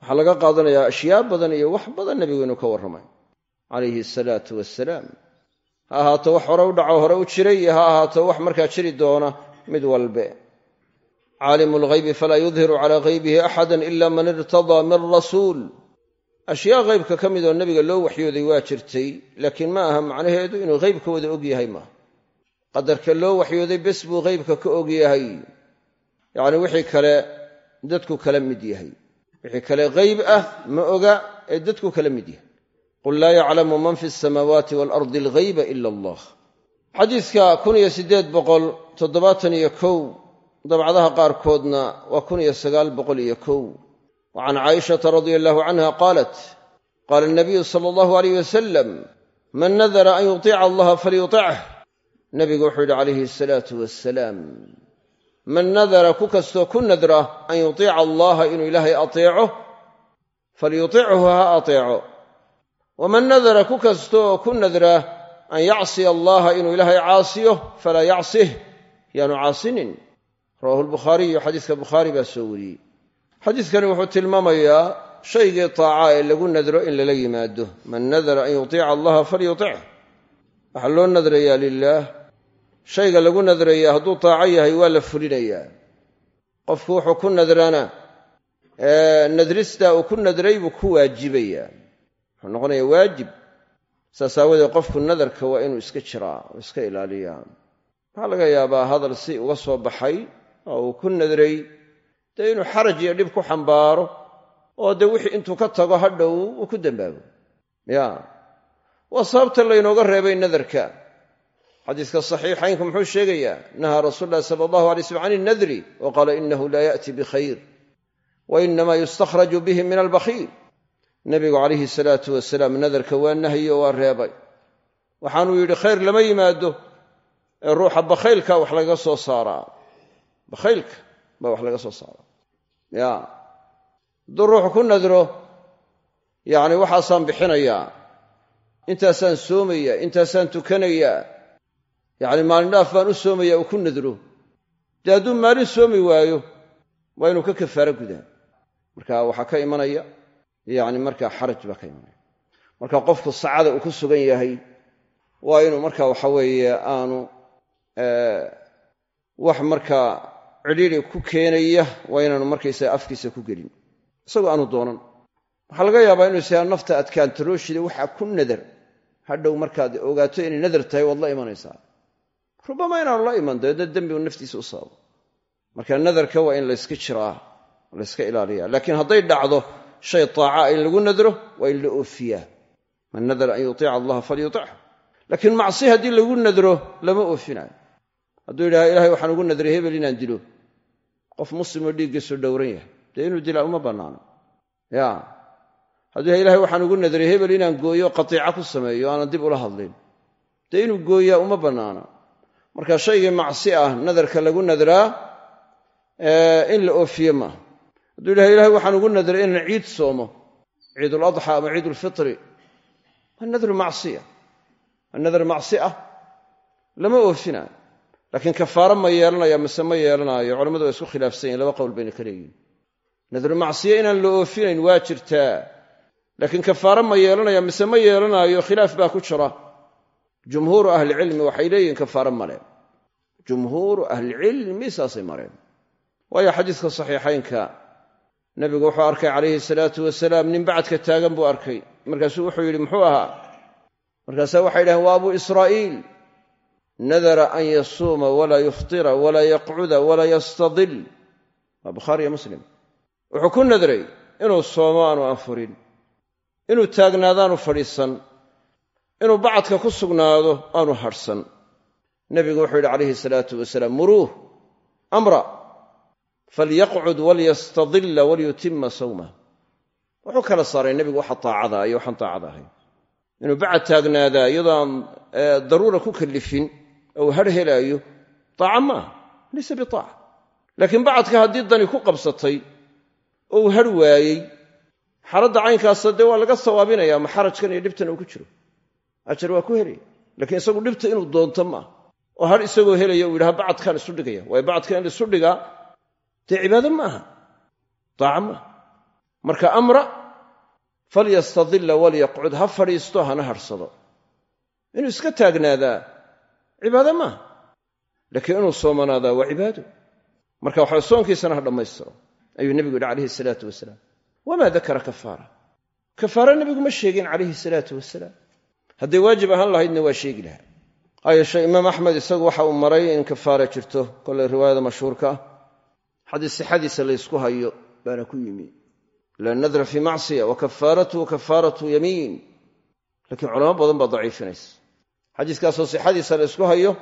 waxaa laga qaadanayaa ashyaa badan iyo wax badan nebigu inuu ka warramay calayhi asalaatu wassalaam ha ahaato wax hore u dhaco hore u jiray iyo ha ahaato wax markaa jiri doona mid walbe caalimu lghaybi falaa yudhiru calaa haybihi axada ila man irtadaa min rasuul. Ashyaa haybka ka midoo nebiga loo waxyooday waa jirtay laakiin ma aha macnaheedu inuu haybka wada og yahay maaha qadarka loo waxyooday bes buu haybka ka og yahay. Yacni wixii kale dadku kala mid yahay. Wixii kale hayb ah ma oga ee dadku kala mid yahay qul laa yaclamu man fi asamaawaati waalardi alghayba ila allah xadiidka kun iyo siddeed boqol toddobaatan iyo kow dabcadaha qaarkoodna waa kun iyo sagaal boqol iyo kow. Wa can caaishata radia allahu canha qaalat qaala nabiyu sala allahu alayh wasalam man nadara an yutica allaha falyutic nabigu wuxuu yidhi calayhi asalaatu wassalaam man nadara ku kastoo ku nadra an yutica allaha inuu ilaahay ateeco falyutichu ha ateeco waman nadara ku kastooo ku nadra an yacsiya allaha inuu ilaahay caasiyo falaa yacsih yaanu caasinin. Rawahu lbukhaariyu xadiiska bukhaari baa soo wariyey. Xadiidkani wuxuu tilmaamayaa shaygii taaca ee lagu nadro in lala yimaado. Man nadara an yutica allaha falyutic waxaa loo nadrayaa lilaah shayga lagu nadrayaa hadduu taaco yahay waa la fulinayaa. Qofku wuxuu ku nadrana nadristaa uu ku nadray buu ku waajibayaa wuxuu noqonayaa waajib. Saas aawadeed qofku nadarka waa inuu iska jiraa oo iska ilaaliyaa. Waxaa laga yaabaa hadal si uga soo baxay oo uu ku nadray dee inuu xaraj iyo dhib ku xambaaro oo dee wixii intuu ka tago hadhow uu ku dembaabo ya. Waa sababta laynooga reebay nadarka. Xadiiska saxiixaynku muxuu sheegayaa nahaa rasuul ulahi sala allahu alay slm can ilnadri wa qaala inahu laa ya'ti bikhayr wa inamaa yustakhraju bihi min albakhiil nebigu calayhi salaatu wasalaam nadarka waa nahyo waa reebay. Waxaanuu yidhi khayr lama yimaado ee ruuxa bakhaylka wax laga soo saaraa. Bakhaylka baa wax laga soo saaraa. Ya hadduu ruuxu ku nadro yacni waxaasaan bixinayaa intaasaan soomayaa intaasaan tukanayaa yacni maalin dhaaf baan u soomayaa uu ku nadro. Dee hadduu maalin soomi waayo waa inuu ka kafaaro gudaa. Marka waxaa ka imanaya yacni markaa xaraj baa ka imanaya. Marka qofku sacada uu ku sugan yahay waa inuu marka waxa weeye aanu wax markaa cidhiiri ku keenaya waa inaanu markaysaga afkiisa ku gelin. Isagoo aanu doonan. Waxaa laga yaabaa inuu isagaa nafta adkaantarooshida waxaa ku nadar hadhow markaad ogaato inay nadar tahay waad la imanaysaa. Rubama inaanu la iman dabeedna dembigu naftiisa u sababo marka nadarka waa in layska jiraa layska ilaaliya laakiin hadday dhacdo shay taaca in lagu nadro waa in la oofiyaa. Man nadara an yuiica allaha falyutichu laakiin macsi haddii lagu nadro lama oofinayo. Hadduu yidhaha ilahay waxaan ugu nadray hebel inaan dilo. Qof muslimoo dhiiggiisu dhowran yahay. Dee inuu dilaa uma bannaano. Ya. Hadduu yahay ilahay waxaan ugu nadray hebel inaan gooyo qatiica ku sameeyo aanan dib ula hadlin. Dee inuu gooyaa uma bannaana marka shaygii macsi ah nadarka lagu nadraa in la oofiye maaha hadduu yidhaha ilahay waxaan ugu nadray inaan ciid soomo ciiduladxa ama ciidulfitri waa nadru macsiya. Waa nadar macsi ah lama oofinayo laakiin kafaaro ma yeelanaya mise ma yeelanaayo. Culamadu waa isku khilaafsan yihiin laba qowl bayna ka leeyihiin nadru macsiye inaan la oofinayn waa jirtaa laakiin kafaaro ma yeelanaya mise ma yeelanaayo khilaaf baa ku jira. Jumhuuru ahlicilmi waxay leeyihiin kafaaro male jumhuuru ahlicilmi saasay mareen waayo xadiiska saxiixaynka nebigu wuxuu arkay calayhi salaatu wasalaam nin bacadka taagan buu arkay. Markaasuu wuxuu yidhi muxuu ahaa? Markaasaa waxay dhaheen waa abuu israa'iil. Nadara an yasuuma walaa yuftira walaa yaqcuda walaa yastadil. Waa bukhaariyo muslim. Wuxuu ku nadray inuu soomo aanu anfurin. Inuu taagnaadaanu fadhiisan. Inuu bacadka ku sugnaado aanu hadhsan nebigu wuxuu yidhi calayhi salaatu wasalaam muruuh amra falyaqcud walyastadilla walyutima sawmah wuxuu kala saaray nebigu waxa taacada iyo waxaan taacada ahayn inuu bacad taagnaadaa iyadoo aan daruura ku kallifin ou har helaayo taaca maaha laysa bitaaca laakiin bacadka haddii dani ku qabsatay ou har waayey xaaladda caynkaasa dee waa laga sawaabinaya ma xarajkan iyo dhibtan uu ku jiro. Ajar waa ku helaya lakiin isagu dhibta inuu doonto maaha oo har isagoo helaya uu yidhaha bacadkaan isu dhigaya waayo bacadka in laisu dhigaa dee cibaado ma aha taaca maaha. Marka amra falyastadilla walyaqcud ha fadhiisto hana hadhsado inuu iska taagnaadaa cibaado maaha. Laakiin inuu soomanaadaa waa cibaado. Marka waxaa soonkiisana ha dhammaystiro ayuu nebigu yidhi calayhi salaatu wasalaam. Wamaa dakara kafaara? Kafaara nebigu ma sheegin calayhi salaatu wasalaam. Hadday waajib ahaan lahaydna waa sheegi lahaa. Ha yeeshee imaam axmed isagu waxa uu maray in kafaara jirto. Kollay riwaayada mashhuurka ah xadiis sixadiisa laysku hayo baana ku yimi. La nadra fii macsiya wa kafaaratuhu kafaaratu yamiin. Laakiin culamo badan baa daciifinaysa. Xadiiskaasoo sixadiisa la ysku hayo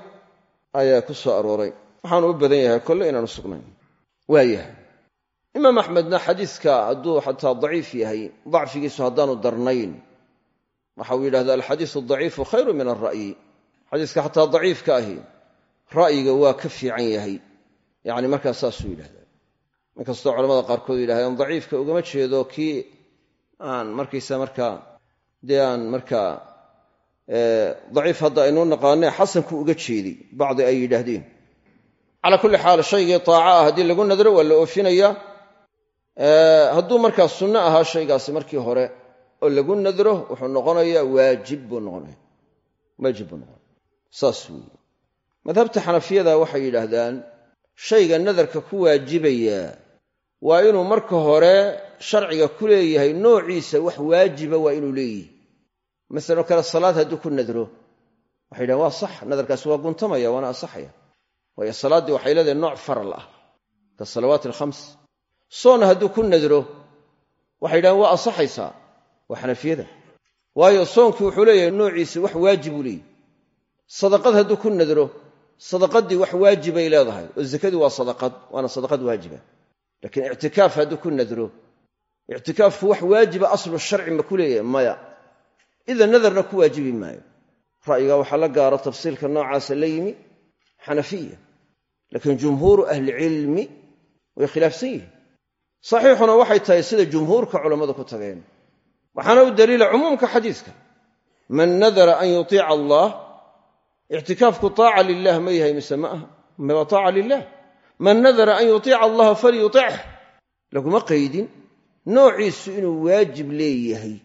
ayaa ku soo arooray. Waxaanu u badan yahay kolle inaanu sugnayn. Waayahay imaam axmedna xadiiska hadduu xataa daciif yahay dacfigiisu haddaanu darnayn. Waxa uu yidhahda alxadiisu daciifu khayru min alra'yi xadiiska xataa daciifka ahi ra'yiga waa ka fiican yahay. Yacni markaa saasuu yidhahdaa inkastoo culamada qaarkood yidhahdeen daciifka ugama jeedo kii aan markaysa markaa dee aan markaa daciif hadda aynuu naqaanee xasanku uga jeeday bacdi ay yidhaahdeen. Calaa kulli xaal shaygii taaca ah haddii lagu nadro waa la oofinayaa hadduu markaa sunno ahaa shaygaasi markii hore oo lagu nadro wuxuu noqonayaa waajib buu noqonaya. Waajib buu noqonaya. Saas weeye. Madhabta xanafiyada waxay yidhaahdaan shayga nadarka ku waajibaya waa inuu marka hore sharciga ku leeyahay noociisa wax waajiba waa inuu leeyihi masalan oo kale salaad hadduu ku nadro. Waxay yidhahan waa sax nadarkaasi waa guntamaya waana asaxaya. Waayo salaaddii waxay leedahay nooc faral ah ka salawaat alkhams soonna hadduu ku nadro waxay yidhahaan waa asaxaysaa waa xanafiyada. Waayo soonkii wuxuu leeyahay noociisa wax waajibuu leeyihi sadaqad hadduu ku nadro sadaqadii wax waajibay leedahay oo zakadii waa sadaqad waana sadaqad waajiba laakiin ictikaaf hadduu ku nadro. Ictikaafku wax waajiba aslu sharci ma ku leeyahay maya. Idan nadarna ku waajibi maayo. Ra'yiga waxaa la gaaro tafsiilka noocaasa la yimi xanafiya. Laakiin jumhuuru ahlicilmi way khilaafsan yihiin. Saxiixuna waxay tahay sida jumhuurka culammadu ku tageen. Waxaana u daliila cumuumka xadiiska. Man nadara an yutiica allah ictikaafku taaca lilah ma yahay mise ma aha. Waa taaca man nadara an yutiica allaha falyutic laguma qaydin noociisu inuu waajib leeyahay.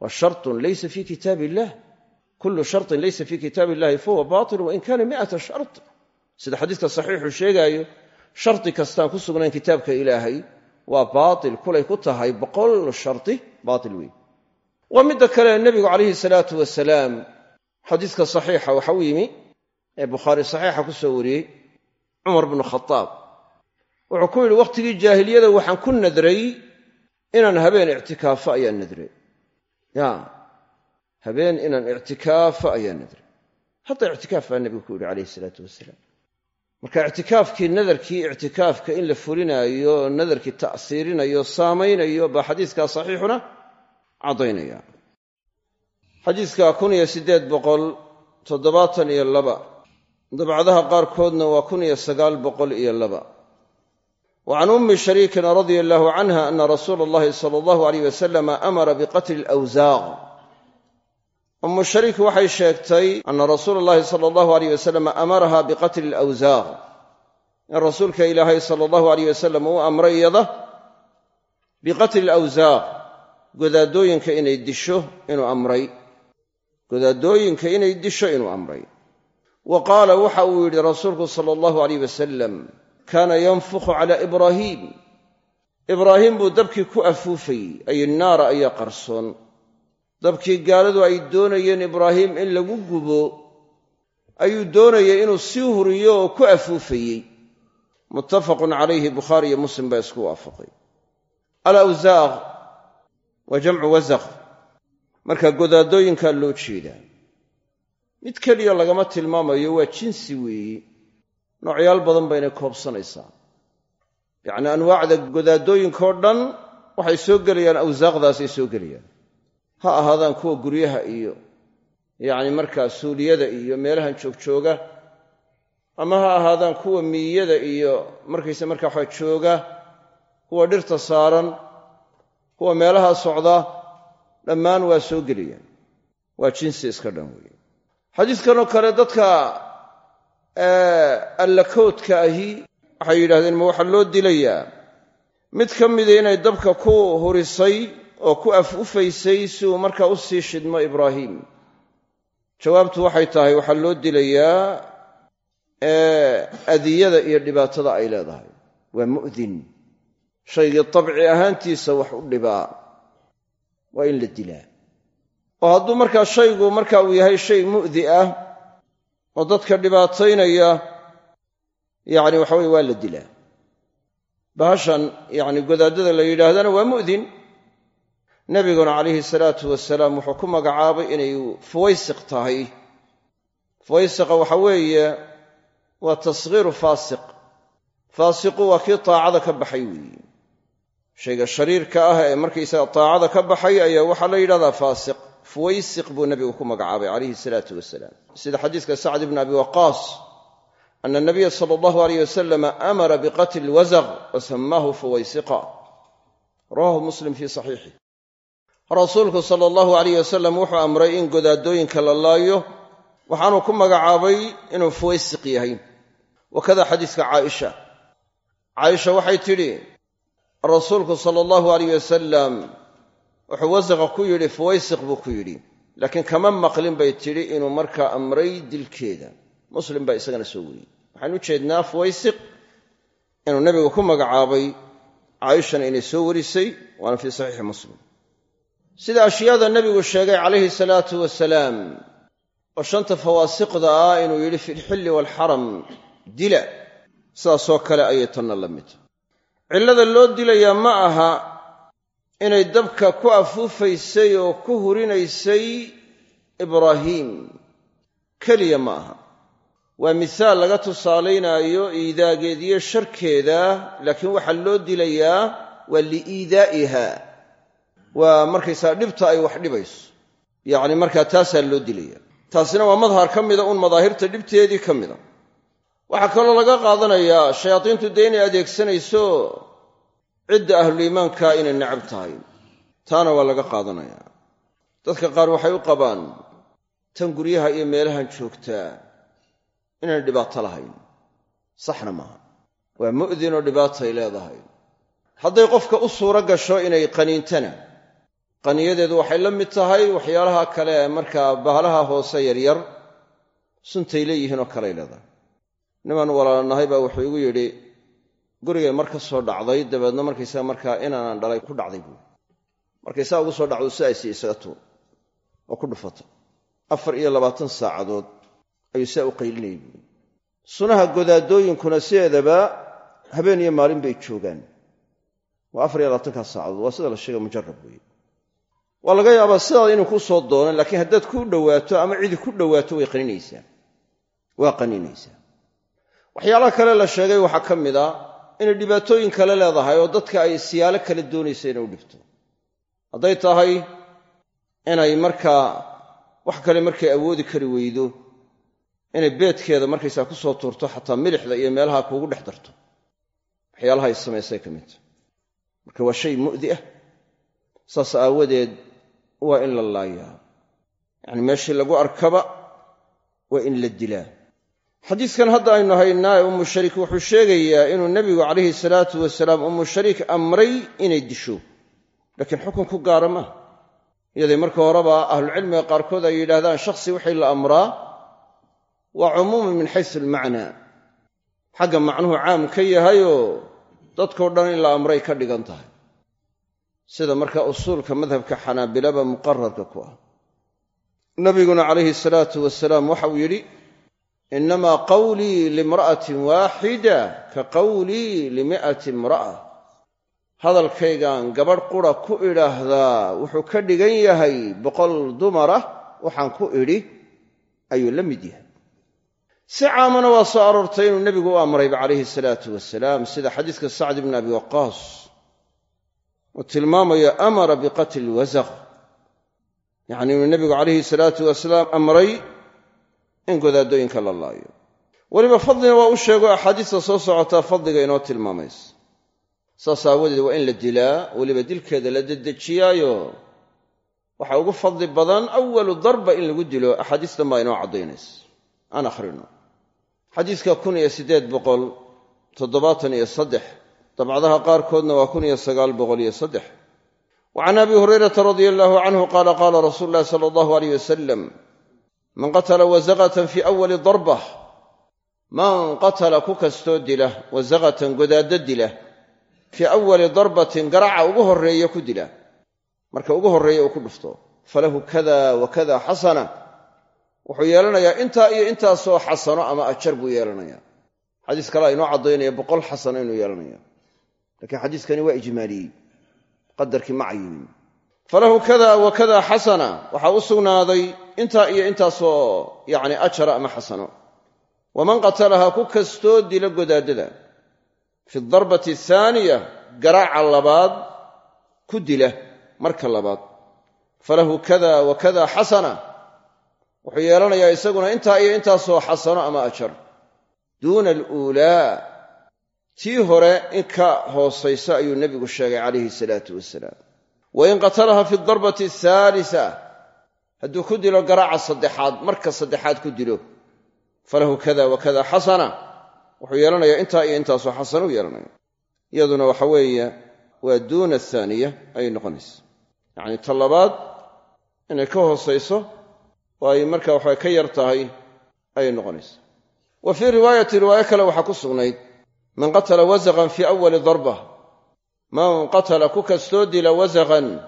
Waa shartun laysa fi kitaab illah kullu shartin laysa fi kitaab illahi fahuwa batil wain kana mi'ata shart. Sida xadiiska saxiixu sheegaayo shardi kastaan ku sugnayn kitaabka ilaahay waa baatil kulay ku tahay boqol shardi baatil weyn. Waa midda kale nebigu calayhi salaatu wasalaam xadiiska saxiixa waxa u yimi ee bukhaari saxiixa ku soo wariyey cumar bnu khadaab wuxuu ku yidhi wakhtigii jaahiliyada waxaan ku nadray inaan habeen ictikaafo ayaan nadray. Ya habeen inaan ictikaafo ayaan nadray. Hadda ictikaaf baa nebigu ku yidhi calayhi salaatu wasalaam marka ictikaafkii nadarkii ictikaafka in la fulinaayo nadarkii ta'siirinayo saamaynayo baa xadiiskaa saxiixuna caddaynaya. Xadiiska kun iyo siddeed boqol toddobaatan iyo laba dabcadaha qaarkoodna waa kun iyo sagaal boqol iyo laba. Wa can ummi shariikin radia allahu canha ana rasuula allahi sala allahu aleyh wasalama amara biqatli alawsaaq ummu shariik waxay sheegtay ana rasuula allahi sala allahu aleyh wasalam amaraha biqatli alawsaaq in rasuulka ilaahay sala allahu aleyh wasalam uu amray iyada biqatli alawsaaq godaadooyinka inay disho inuu amray. Godaadooyinka inay disho inuu amray wa qaala waxa uu yidhi rasuulku sala allahu aleyh wasalam kaana yanfukhu cala ibraahiim ibraahiim buu dabkii ku afuufayey ay naara ayaa qarsoon. Dabkii gaaladu ay doonayeen ibraahiim in lagu gubo ayuu doonayay inuu sii huriyo oo ku afuufayey. Muttafaqun calayhi bukhaari iyo muslim baa isku waafaqay. Alawsaaq waa jamcu wasaq marka godaadooyinkaa loo jeedaa mid keliya lagama tilmaamayo waa jinsi weeye noocyaal badan baynay koobsanaysaa. Yacnii anwaacda godaadooyinkao dhan waxay soo gelayaan awsaaqdaasay soo gelayaan. Ha ahaadaan kuwa guryaha iyo yacni markaa suuliyada iyo meelahan joogjooga ama ha ahaadaan kuwa miyiyada iyo markayse markaa waxa jooga kuwa dhirta saaran kuwa meelaha socda dhammaan waa soo gelayaan. Waa jinsi iska dhan weeye xadiiskanoo kale dadka allakoodka ahi waxay yidhahdeen ma waxaa loo dilayaa mid ka mida inay dabka ku hurisay oo ku afufaysay si uu markaa u sii shidmo ibraahiim jawaabtu waxay tahay waxaa loo dilayaa adiyada iyo dhibaatada ay leedahay. Waa mu'din. Shaygii dabci ahaantiisa wax u dhibaa. Waa in la dilaa oo hadduu markaa shaygu marka uu yahay shay mu'di ah oo dadka dhibaataynaya yacni waxa weye waa la dilaa. Bahashan yacni godaadada la yidhaahdana waa mu'din. Nebiguna calayhi salaatu wasalaam wuxuu ku magacaabay inay fuwaysiq tahay. Fuwaysiqa waxa weeye waa tasghiiru faasiq. Faasiqu waa kii taacada ka baxay weeye shayga shariirka ah ee markaysaga taacada ka baxay ayaa waxaa la yidhahdaa faasiq fuwaysiq buu nebigu ku magacaabay calayhi salaatu wasalaam. Sida xadiiska sacd ibni abi waqaas ana nabiya sala allahu aleyh wasalam amara biqatli lwasaq wa samaahu fuwaysiqa rawahu muslim fii saxiixih rasuulku sala allahu alayh wasalam wuxuu amray in godaadooyinka la laayo. Waxaanuu ku magacaabay inuu fuwaysiq yahay. Wakada xadiiska caaisha. Caaisha waxay tidhi rasuulku sala allahu alayh wasalam wuxuu wasaqa ku yidhi fuwaysiq buu ku yidhi. Laakiin kama maqlin bay tidhi inuu markaa amray dilkeeda. Muslim baa isagana soo weriyey waxaan u jeednaa fuwaysiq inuu nebigu ku magacaabay caaishana inay soo warisay waana fii saxiixi muslim. Sida ashyaada nebigu sheegay calayhi salaatu wasalaam oo shanta fawaasiqda ah inuu yidhi fi lxilli waalxaram dila. Sidaasoo kale ayay tanna la mid cillada loo dilayaa ma aha inay dabka ku afuufaysay oo ku hurinaysay ibraahiim keliya ma aha. Waa misaal laga tusaalaynaayo iidaageediyo sharkeeda laakiin waxaa loo dilayaa waa liiidaa'iha. Waa markaysaa dhibta ay wax dhibayso. Yacni markaa taasaa loo dilaya. Taasina waa madhar ka mida un madaahirta dhibteedii ka mida. Waxaa kaloo laga qaadanayaa shayaadiintu dee adeegsanayso cidda ahluliimaanka inay necab tahay. Taana waa laga qaadanayaa dadka qaar waxay u qabaan tan guryaha iyo meelahan joogtaa inaan dhibaato lahayn. Saxna maaha. Waa mu'dinoo dhibaatay leedahay. Hadday qofka u suuro gasho inay qaniintana qaniyadeedu waxay la mid tahay waxyaalaha kale markaa bahalaha hoose yaryar suntay leeyihiin oo kaley leedahay. Nimaan walaalanahay baa wuxuu igu yidhi gurigay mar ka soo dhacday dabeedna markaysaga markaa inaanaan dhalay ku dhacday buui markay saa ugu soo dhacdo sidaasi isaga tuur oo ku dhufata afar iyo labaatan saacadood ayuu saa u qaylinayay buui sunaha godaadooyinkuna sideedaba habeen iyo maalin bay joogaan. Waa afar iyo labaatankaa saacadood waa sida la sheega mujarab weeye. Waa laga yaabaa sidaada inuu ku soo doonan laakiin haddaad ku dhowaato ama cidi ku dhowaato way qaninaysaa waa qaninaysaa waxyaalaha kale la sheegay waxaa ka mid a inay dhibaatooyin kale leedahay oo dadka ay siyaalo kale doonaysa inay u dhibto. Hadday tahay inay markaa wax kale markay awoodi kari weydo inay beedkeeda markaysaa ku soo tuurto xataa milixda iyo meelaha kuugu dhex darto. Waxyaalaha ay samaysay ka mid. Tahy marka waa shay mu'di ah. Saas aawadeed waa in la laayaa. Yacni meeshii lagu arkaba waa in la dilaa xadiidkan hadda aynu haynaa ee ummu shariik wuxuu sheegayaa inuu nebigu calayhi salaatu wasalaam ummu shariik amray inay disho. Laakiin xukun ku gaara maaha iyaday marka horeba ahlucilmiga qaarkood ay yidhaahdaan shakhsi wixii la amraa waa cumuuman min xaysu almacnaa xagga macnuhu caam ka yahayoo dadkao dhan in la amray ka dhigan tahay. Sida marka usuulka madhabka xanaabilaba muqararka ku ah. Nabiguna calayhi salaatu wasalaam waxauu yidhi inamaa qawlii limra'atin waaxida ka qawlii limi'ati imra'a hadalkaygan gabadh qura ku idhaahdaa wuxuu ka dhigan yahay boqol dumarah waxaan ku idhi ayuu la mid yahay si caamana waa soo aroortay inuu nebigu u amrayba calayhi salaatu wasalaam sida xadiiska sacd ibni abi waqaas uu tilmaamayo amara biqatli wasaq yacni inuu nebigu calayhi salaatu wasalaam amray in godaadooyinka la laayo. Weliba fadlina waa u sheego axaadiista soo socotaa fadliga inoo tilmaamaysa. Saas aawadeed waa in la dilaa weliba dilkeeda la dedejiyaayo. Waxaa ugu fadli badan awalu darba in lagu dilo axaadiistan baa inoo caddaynaysa. Aan akhrino. Xadiiska kun iyo siddeed boqol toddobaatan iyo saddex dabcadaha qaarkoodna waa kun iyo sagaal boqol iyo saddex. Wa can abi hurayrata radia allahu canhu qaala qaala rasuulu llahi sala allahu aleyh wasalam man qatala wasaqatan fii awali darbah. Man qatala ku kastoo dila wasaqatan godaaddo dila. Fii awali darbatin garaaca ugu horreeya ku dila. Marka ugu horreeya uu ku dhufto falahu kada wa kada xasana wuxuu yeelanayaa intaa iyo intaasoo xasano ama ajar buu yeelanayaa. Xadiis kalea inoo caddaynaya boqol xasano inuu yeelanaya laakiin xadiiskani waa ijmaaliyey. Qadarkii ma cayimin. Falahu kada wa kada intaa iyo intaasoo yacni ajara ama xasano. Waman qatalaha ku kastoo dila godaadada. Fi darbati athaaniya garaaca labaad ku dila marka labaad. Falahu kada wa kada xasana. Wuxuu yeelanayaa isaguna intaa iyo intaasoo xasano ama ajar. Duuna aluulaa tii hore in ka hoosaysa ayuu nebigu sheegay calayhi salaatu wasalaam. Wa in qatalaha fi darbati ahaalisa hadduu ku dilo garaaca saddexaad marka saddexaad ku dilo falahu kada wa kada xasana. Wuxuu yeelanayaa intaa iyo intaasoo xasano u yeelanaya iyaduna waxa weeye waa duuna ahaaniya ayay noqonaysa. Yacni ta labaad inay ka hoosayso oo ay marka waxay ka yar tahay ayay noqonaysa. Wa fii riwaayati riwaayo kale waxaa ku sugnayd man qatala wasaqan fii awali darba. Man qatala ku kastoo dila wasaqan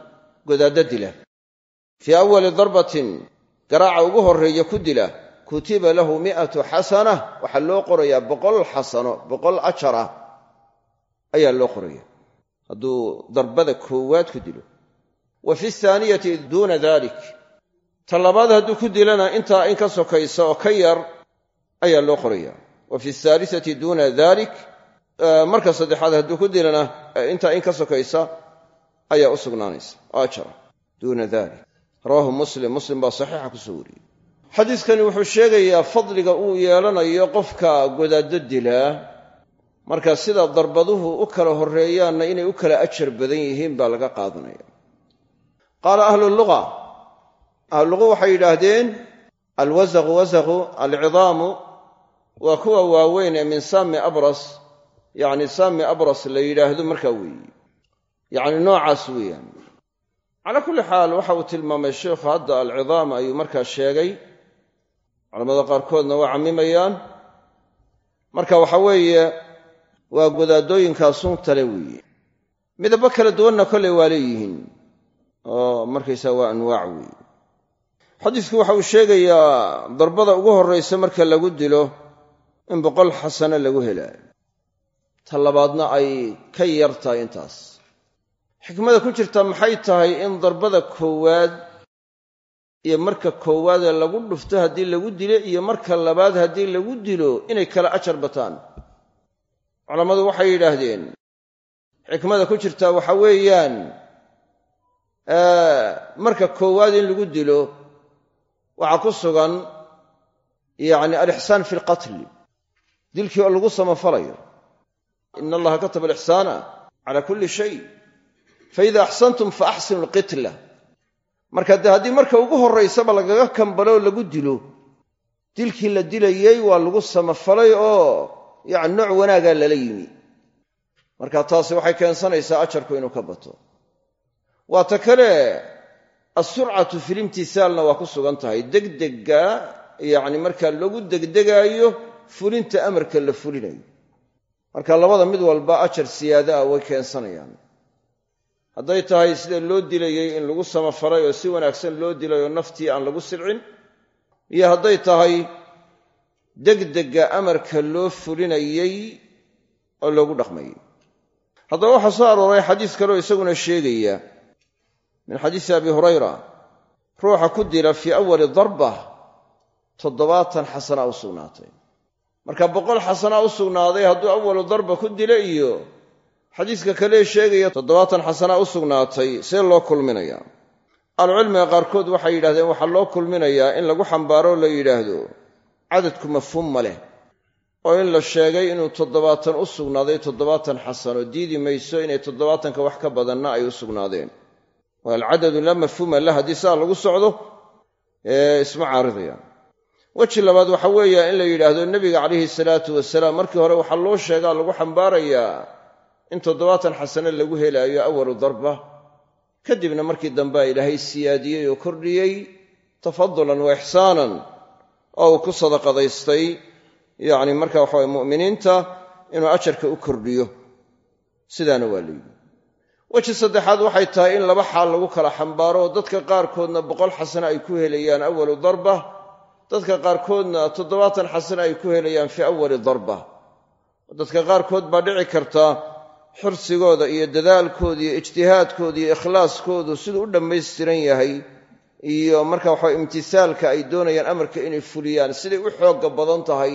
godaaddo dila fii awali darbatin garaaca ugu horreeya ku dila kutiba lahu mi'atu xasana waxaa loo qorayaa boqol xasano boqol ajar ayaa loo qoraya hadduu darbada koowaad ku dilo. Wa fi ahaaniyati duuna dalik ta labaad hadduu ku dilana intaa in ka sokaysa oo ka yar ayaa loo qoraya wa fi ahaalisati duuna dalik marka saddexaad hadduu ku dilana intaa in ka sokaysa ayaa u sugnaanaysa oo ajara duuna dalik rawaahu muslim muslim baa saxiixa ku soo wariyey. Xadiiskani wuxuu sheegayaa fadliga uu yeelanayo qofka godaaddo dilaa marka sida darbaduhu u kala horreeyaanna inay u kala ajar badan yihiin baa laga qaadanaya. Qaala ahluluga ahluluga waxay yidhaahdeen alwasaqu wasaqu alcidaamu waa kuwa waaweyn ee min saami abras. Yacni saami abras la yidhaahdo markaa weeye yacni noocaas weeyaan calaa kulli xaal waxa uu tilmaamay sheikhu hadda alcidaam ayuu markaa sheegay. Culamada qaarkoodna waa cammimayaan marka waxa weeye waa godaadooyinkaa suntale weeye. Midabo kala duwanna kolley waa leeyihiin. Oo markaysaa waa anwaac weeye. Xadiisku waxa uu sheegayaa darbada ugu horraysa marka lagu dilo in boqol xasano lagu helaayo. Ta labaadna ay ka yar tahay intaas xikmada ku jirta maxay tahay in darbada koowaad iyo marka koowaadee lagu dhufto haddii lagu dilo iyo marka labaad haddii lagu dilo inay kala ajar bataan. Culammadu waxay yidhaahdeen xikmada ku jirta waxa weeyaan marka koowaad in lagu dilo waxaa ku sugan yacni alixsaan fi alqatli dilkii oo lagu samafalayo. Ina allaha kataba alixsaana cala kulli shay faida axsantum fa axsinu alqitla marka dee haddii marka ugu horraysaba lagaga kambaloo lagu dilo dilkii la dilayey waa lagu samafalay oo yacni nooc wanaagaa lala yimi marka taasi waxay keensanaysaa ajarku inuu ka bato waa ta kale alsurcatu fi limtisaalna waa ku sugan tahay degdegga yacni markaa lagu degdegaayo fulinta amarka la fulinayo marka labada mid walba ajar siyaada ah way keensanayaan hadday tahay sida loo dilayey in lagu samafalay oo si wanaagsan loo dilay oo naftii aan lagu silcin iyo hadday tahay degdegga amarka loo fulinayey oo loogu dhaqmayey haddaba waxaa soo arooray xadiis kaleoo isaguna sheegaya min xadiisi abi hurayra ruuxa ku dila fii awali darba toddobaatan xasana u sugnaatay. Marka boqol xasana u sugnaaday hadduu awalu darba ku dila iyo xadiiska kalee sheegaya toddobaatan xasana u sugnaatay see loo kulminayaa ahlucilmiga qaarkood waxay yidhahdeen waxaa loo kulminayaa in lagu xambaaroo la yidhaahdo cadadku mafhuum ma leh oo in la sheegay inuu toddobaatan u sugnaaday toddobaatan xasano diidi mayso inay toddobaatanka wax ka badanna ay u sugnaadeen. Waa alcadadu laa mafhuuma lah haddii saa lagu socdo isma caaridayaan weji labaad waxa weeye in la yidhaahdo nebiga calayhi salaatu wasalaam markii hore waxaa loo sheegaa lagu xambaarayaa in toddobaatan xasano lagu helaayo awalu darba kadibna markii dambea ilaahay siyaadiyey oo kordhiyey tafadulan wa ixsaanan oo uu ku sadaqadaystay yacni marka waxaway mu'miniinta inuu ajarka u kordhiyo. Sidaana waa layidhi weji saddexaad waxay tahay in laba xaal lagu kala xambaaro oo dadka qaarkoodna boqol xasano ay ku helayaan awalu darba dadka qaarkoodna toddobaatan xasano ay ku helayaan fii awali darba. Dadka qaarkood baa dhici karta xirsigooda iyo dadaalkooda iyo ijtihaadkooda iyo ikhlaaskoodu siduu u dhammaystiran yahay iyo marka waxaa imtisaalka ay doonayaan amarka inay fuliyaan siday u xoogga badan tahay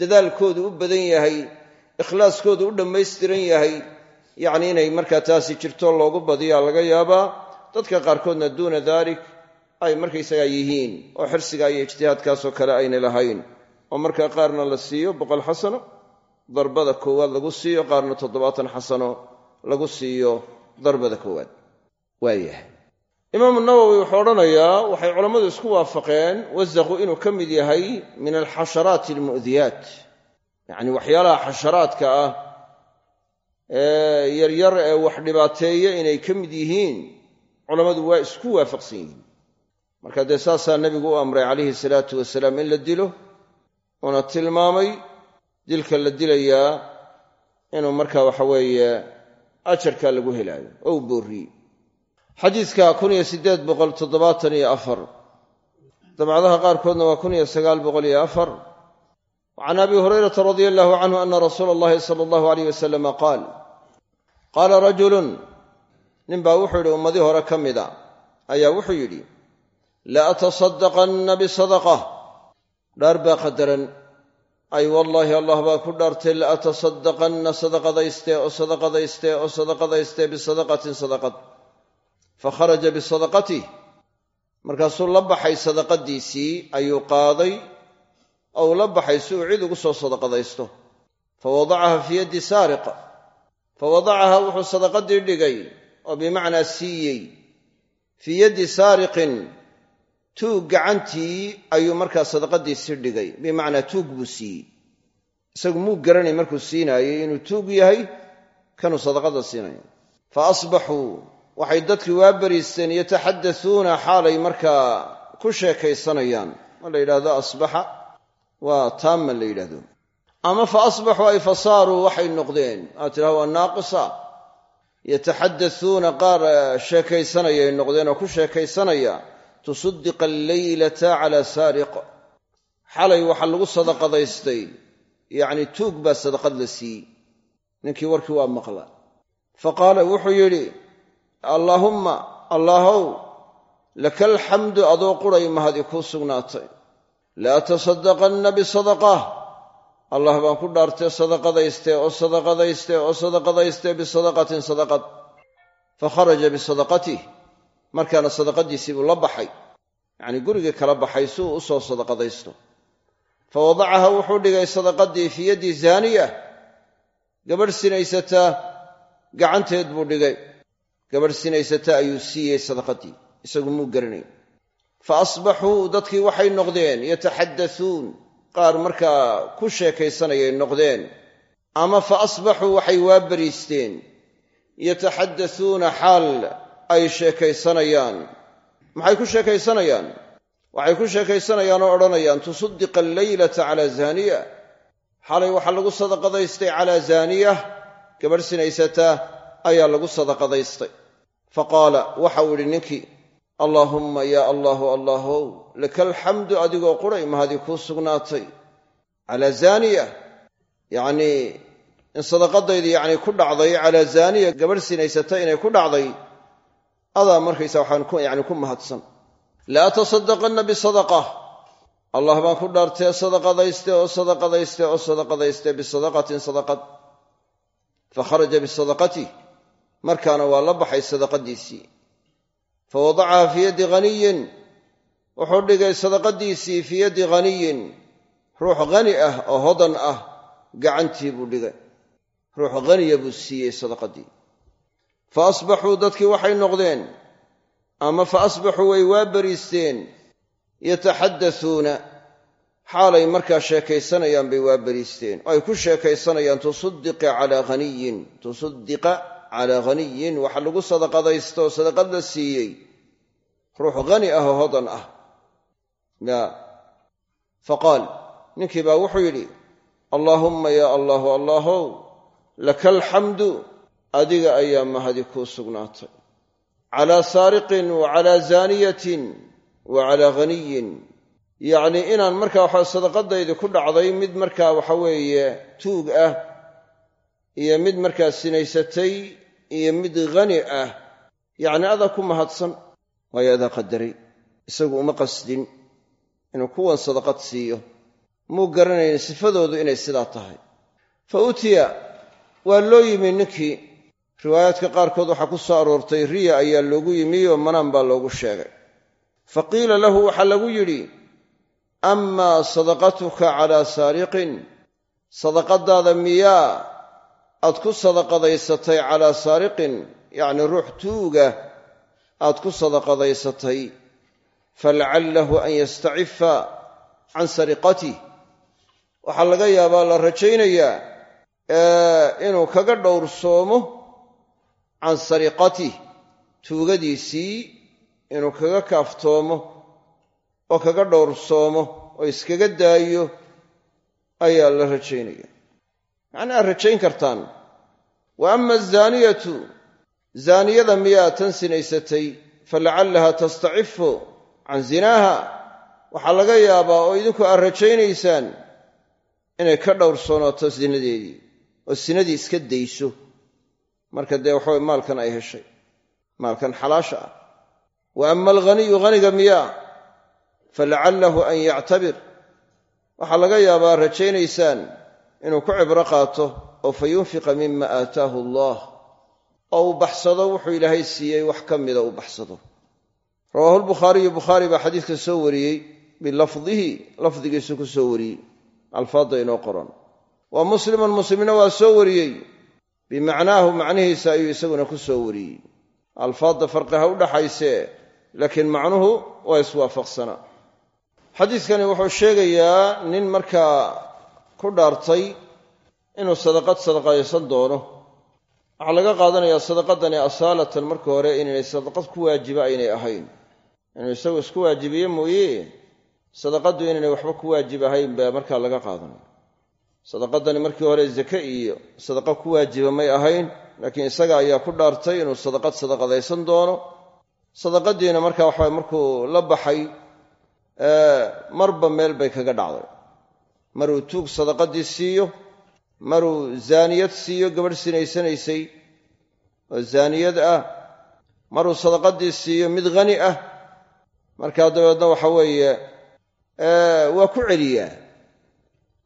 dadaalkoodu u badan yahay ikhlaaskoodu u dhammaystiran yahay yacni inay markaa taasi jirto loogu badiyaa laga yaabaa dadka qaarkoodna duuna daalik ay markaysagaa yihiin oo xirsiga iyo ijtihaadkaasoo kale aynay lahayn. Oo markaa qaarna la siiyo boqol xasano darbada koowaad lagu siiyo qaarna toddobaatan xasano lagu siiyo darbada koowaad. Waayahay imaamu nawowi wuxuu odhanayaa waxay culammadu isku waafaqeen wasaqu inuu ka mid yahay min alxasharaati almu'diyaat. Yacni waxyaalaha xasharaadka ah ee yaryar ee wax dhibaateeya inay ka mid yihiin culammadu waa isku waafaqsan yihiin. Marka dee saasaa nebigu u amray calayhi salaatu wasalaam in la dilo uuna tilmaamay dilka la dilayaa inuu marka waxa weeye ajarkaa lagu helaayo. Oo u boorriyey xadiidka kun iyo siddeed boqol toddobaatan iyo afar. Dabcadaha qaarkoodna waa kun iyo sagaal boqol iyo afar. Can abi hurayrata radia allahu canhu ana rasuula allahi sala allahu aleyh wasalama qaal qaala rajulun. Ninbaa wuxuu yidhi ummadii hore ka mida. Ayaa wuxuu yidhi la atasaddaqanna bisadaqa dhaar qadaran ay wallaahi allah baa ku dhaartay la atasaddaqanna sadaqadaystee oo sadaqadaystee oo sadaqadaystee bisadaqatin sadaqad. Fa kharaja bisadaqatih markaasuu la baxay sadaqadiisii ayuu qaaday ou la baxay si uu cid ugu soo sadaqadaysto. Fa wadacaha fii yaddi saariq. Fa wadacaha wuxuu sadaqadii dhigay oo bimacnaa siiyey. Fii yaddi saariqin tuug gacantii ayuu markaa sadaqadiisii dhigay. Bimacnaa tuug buu siiyey. Isagu muu garanay markuu siinaayey inuu tuug yahay kanuu sadaqada siinayo. Fa asbaxuu waxay dadkii waa bariisteen yataxaddasuuna xaalay markaa ku sheekaysanayaan. Ma la yidhahdo asbaxa? Waa taamman la yidhahdo ama fa asbaxuu ay fa saaruu waxay noqdeen. Aad tidhaha waa naaqisa. Yataxaddasuuna qaar sheekaysanayay noqdeen oo ku sheekaysanaya tusaddiqa alleylata calaa saariq. Xalay waxaa lagu sadaqadaystay yacni tuug baa sadaqad la siiyey. Ninkii warkii waa maqla fa qaala wuxuu yidhi allaahumma allaahow laka alxamdu adoo quray mahadi kuu sugnaatay. La tasaddaqanna bisadaqah. Allah baan ku dhaartee sadaqadaystee oo sadaqadaystee oo sadaqadaystee bisadaqatin sadaqad. Fa bisadaqatih markaana sadaqadiisii buu la baxay. Yacnii gurigii kala baxay si uu u soo sadaqadaysto. Fa wadacaha wuxuu dhigay sadaqadii fii yaddi zaaniya. Gabadh sinaysataa gacanteed buu dhigay. Gabadh sinaysata ayuu siiyey sadaqadii isagu muu garanay fa asbaxuu dadkii waxay noqdeen yataxaddasuun qaar markaa ku sheekaysanayay noqdeen. Ama fa asbaxuu waxay waa bariisteen. Yataxaddasuuna xaal ay sheekaysanayaan. Maxay ku sheekaysanayaan? Waxay ku sheekaysanayaan oo odhanayaan tusaddiqa alleylata calaa zaaniya. Xalay waxaa lagu sadaqadaystay calaa zaaniyah gabadh sinaysata ayaa lagu sadaqadaystay. Fa qaala waxau idhi ninkii allaahumma yaa allaahu allaahow laka alxamdu adigoo quray mahadii kuu sugnaatay? Calaa zaaniya? Yacnii in sadaqadaydii yacnii ku dhacday calaa zaaniya gabadh sinaysata inay ku dhacday adaa markaysa waxaan yani ku mahadsan. La atasaddaqanna bisadaqah allah baan ku dhaartee sadaqadayste oo sadaqadayste oo sadaqadayste bisadaqatin sadaqad. Fa kharaja bisadaqatih markaana waa la baxay sadaqadiisii fa wadacaha fii yaddi haniyin wuxuu dhigay sadaqadiisii fii yaddi haniyin ruux hani ah oo hodan ah gacantii buu dhigay. Ruux haniya buu siiyey sadaqadii fa asbaxuu dadkii waxay noqdeen ama fa asbaxuu way waa bariisteen yataxaddasuuna xaalay markaa sheekaysanayaan bay waa bariisteen oo ay ku sheekaysanayaan tusaddiqa calaa haniyin tusaddiqa calaa haniyin waxa lagu sadaqadaysto oo sadaqad la siiyey. Ruux hani ah oo hodan ah. Ya. Fa qaal ninkii baa wuxuu yidhi allaahumma yaa allaahu allaahow laka alxamdu adiga ayaa mahadi kuu sugnaatay. Calaa saariqin wa calaa zaaniyatin wa calaa haniyin yacnii inaan markaa waxa sadaqadaydii ku dhacday mid markaa waxa weeye tuug ah iyo mid markaa sinaysatay iyo mid hani ah. Yacni adaa ku mahadsan. Waayo adaa qadaray isagu uma qasdin inuu kuwan sadaqad siiyo. Muu garanayn sifadoodu inay sidaa tahay. Fa utiya waa loo yimi ninkii riwaayaadka qaarkood waxaa ku soo aroortay riya ayaa loogu yimi oo manaan baa loogu sheegay. Fa qiila lahu waxaa lagu yidhi amaa sadaqatuka calaa saariqin sadaqadaada miyaa aad ku sadaqadaysatay calaa saariqin yacnii ruux tuuga aad ku sadaqadaysatay falacallahu an yastacifa can sariqatih waxaa laga yaabaa la rajaynayaa inuu kaga dhowrsoomo can sariqatih tuugadiisii inuu kaga kaaftoomo oo kaga dhowrsoomo oo iskaga daayo ayaa la rajaynaya. Macnaa aad rajayn kartaan. Wa ama azaaniyatu zaaniyada miyaa tan sinaysatay falacallaha tastacifu can zinaaha. Waxaa laga yaabaa oo idinku aad rajaynaysaan inay ka dhowrsoonaato sinadeedii oo sinadii iska dayso marka dee waxaway maalkan ay heshay. Maalkan xalaasha ah. Wa ama alghaniyu haniga miyaa falacallahu an yactabir. Waxaa laga yaabaa rajaynaysaan inuu ku cibro qaato oo fa yunfiqa mima aataahu allah. Oo uu baxsado wuxuu ilaahay siiyey wax ka mida uu baxsado. Rawaahu lbukhaariyu bukhaari baa xadiidka soo wariyey bilafdihi lafdigiisu ku soo wariyey. Alfaadda inoo qoran. Wa muslimun muslimna waa soo wariyey bimacnaahu macnihiisa ayuu isaguna ku soo wariyey. Alfaadda farqiha u dhaxaysee laakiin macnuhu waa iswaafaqsanaa xadiidkani wuxuu sheegayaa nin markaa ku dhaartay inuu sadaqad sadaqaysan doono. Waxaa laga qaadanayaa sadaqadani asaalatan marka hore inaynay sadaqad ku waajiba aynay ahayn. Inuu isagu isku waajibiye mooye sadaqaddu inaynay waxba ku waajib ahayn baa markaa laga qaadanaya sadaqadani markii hore zake iyo sadaqa ku waajiba may ahayn laakiin isaga ayaa ku dhaartay inuu sadaqad sadaqadaysan doono. Sadaqadiina marka waxa markuu la baxay marba meel bay kaga dhacday. Maruu tuug sadaqadii siiyo maruu zaaniyad siiyo gabadh sinaysanaysay oo zaaniyad ah maruu sadaqadii siiyo mid hani ah markaa dabeedna waxa weeye waa ku celiyaa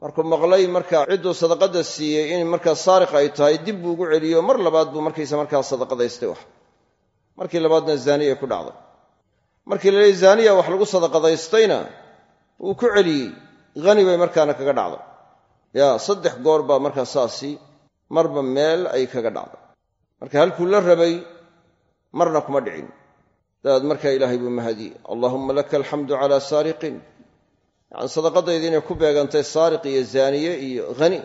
markuu maqlay marka cidduu sadaqada siiyey in markaa saariq ay tahay dib buu ugu celiyo mar labaad buu markaysa markaa sadaqadaystay wax. Markii labaadna zaaniya ku dhacday. Markii la leeyay zaaniya wax lagu sadaqadaystayna wuu ku celiyey. Hani bay markaana kaga dhacday. Ya saddex goor baa markaa saasi marba meel ay kaga dhacday. Marka halkuu la rabay marna kuma dhicin. Dabeed markaa ilaahay buu mahadiyey. Allaahumma laka alxamdu calaa saariqin yacni sadaqadaydi inay ku beegantay saariq iyo zaaniye iyo hani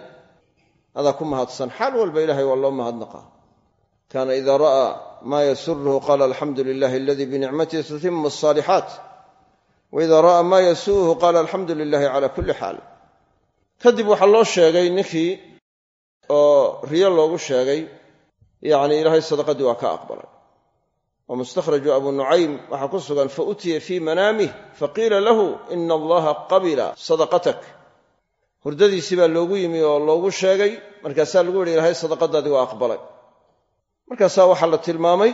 adaa ku mahadsan xaal walba ilahay waa loo mahadnaqaa. Kaana ida ra'aa maa yasuruhu qaala alxamdu lilahi aladii binicmatihi tutimu asaalixaat wa ida ra'aa maa yasuuhu qaala alxamdu lilahi cala kulli xaal. Kadib waxaa loo sheegay ninkii oo riyo loogu sheegay yacni ilaahay sadaqadii waa ka aqbalay wa mustakhraju abu nucaym waxaa ku sugan fa utiya fii manaamih faqiila lahu ina allaha qabila sadaqatak. Hurdadiisii baa loogu yimi oo loogu sheegay markaasaa lagu yihi ilaahay sadaqadaadii waa aqbalay. Markaasaa waxaa la tilmaamay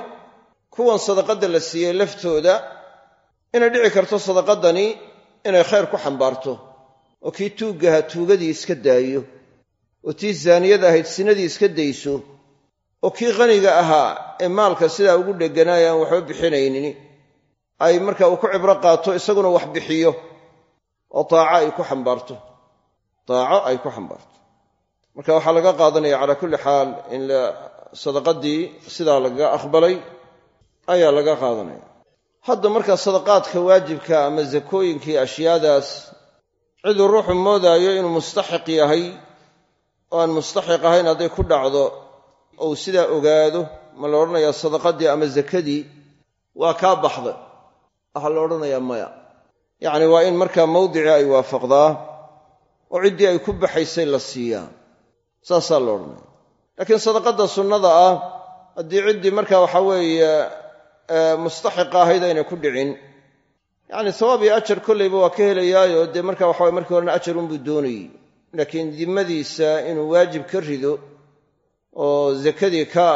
kuwan sadaqadda la siiyey laftooda inay dhici karto sadaqadani inay khayr ku xambaarto oo kii tuuggahaa tuugadii iska daayo oo tii zaaniyada ahayd sinadii iska dayso oo kii qaniga ahaa ee maalka sidaa ugu dheganaaya aan waxba bixinaynin ay marka uu ku cibro qaato isaguna wax bixiyo oo taaco ay ku xambaarto. Taaco ay ku xambaarto. Marka waxaa laga qaadanaya calaa kulli xaal in sadaqadii sidaa lagaga aqbalay ayaa laga qaadanaya. Hadda marka sadaqaadka waajibka ama zakooyinkii ashyaadaas ciduu ruuxu moodaayo inuu mustaxiq yahay oo aan mustaxiq ahayn hadday ku dhacdo ou sidaa ogaado ma la odhanayaa sadaqadii ama zakadii waa kaa baxday. Waxaa la odhanayaa maya. Yacni waa in markaa mawdicii ay waafaqdaa oo ciddii ay ku baxaysay la siiyaa. Saasaa la odhanaya laakiin sadaqadda sunnada ah haddii ciddii marka waxa weeye mustaxiqa ahayd aynay ku dhicin. Yacni sawaab iyo ajar kollayba waa ka helayaayo dee marka waxaway markii horena ajar unbuu doonayey. Laakiin dimmadiisa inuu waajib ka rido oo zakadii ka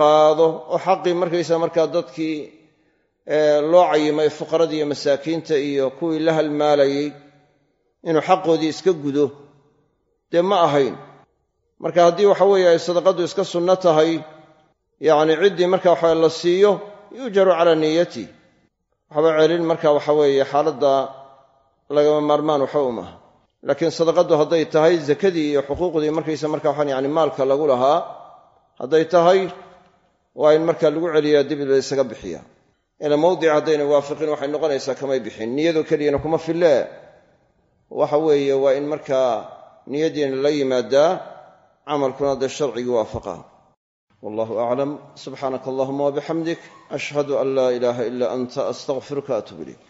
qaado oo xaqii markaysa markaa dadkii loo cayimay fuqaradii iyo masaakiinta iyo kuwii la halmaalayey inuu xaqoodii iska gudo. Dee ma ahayn. Marka haddii waxa weeye ay sadaqaddu iska sunno tahay yacni ciddii marka waxa la siiyo yuujaru calaa niyati. Waxba celin marka waxa weeye xaaladda lagama maarmaan waxba umaha laakiin sadaqaddu hadday tahay zakadii iyo xuquuqdii markaysa marka waxaan yani maalka lagu lahaa hadday tahay waa in marka lagu celiyaa dib la bixiya. Ila mawdic haddayna waafiqin waxay noqonaysaa kamay bixin. Niyadoo keliyana kuma fille. Waxa weeye waa in markaa niyadiina la yimaadaa camalkuna dee sharcigii waafaqa. Wallahu aclam subxaanaka allahuma wabixamdik ashhadu an laa ilaaha ila anta astaqfiruka atub ilayk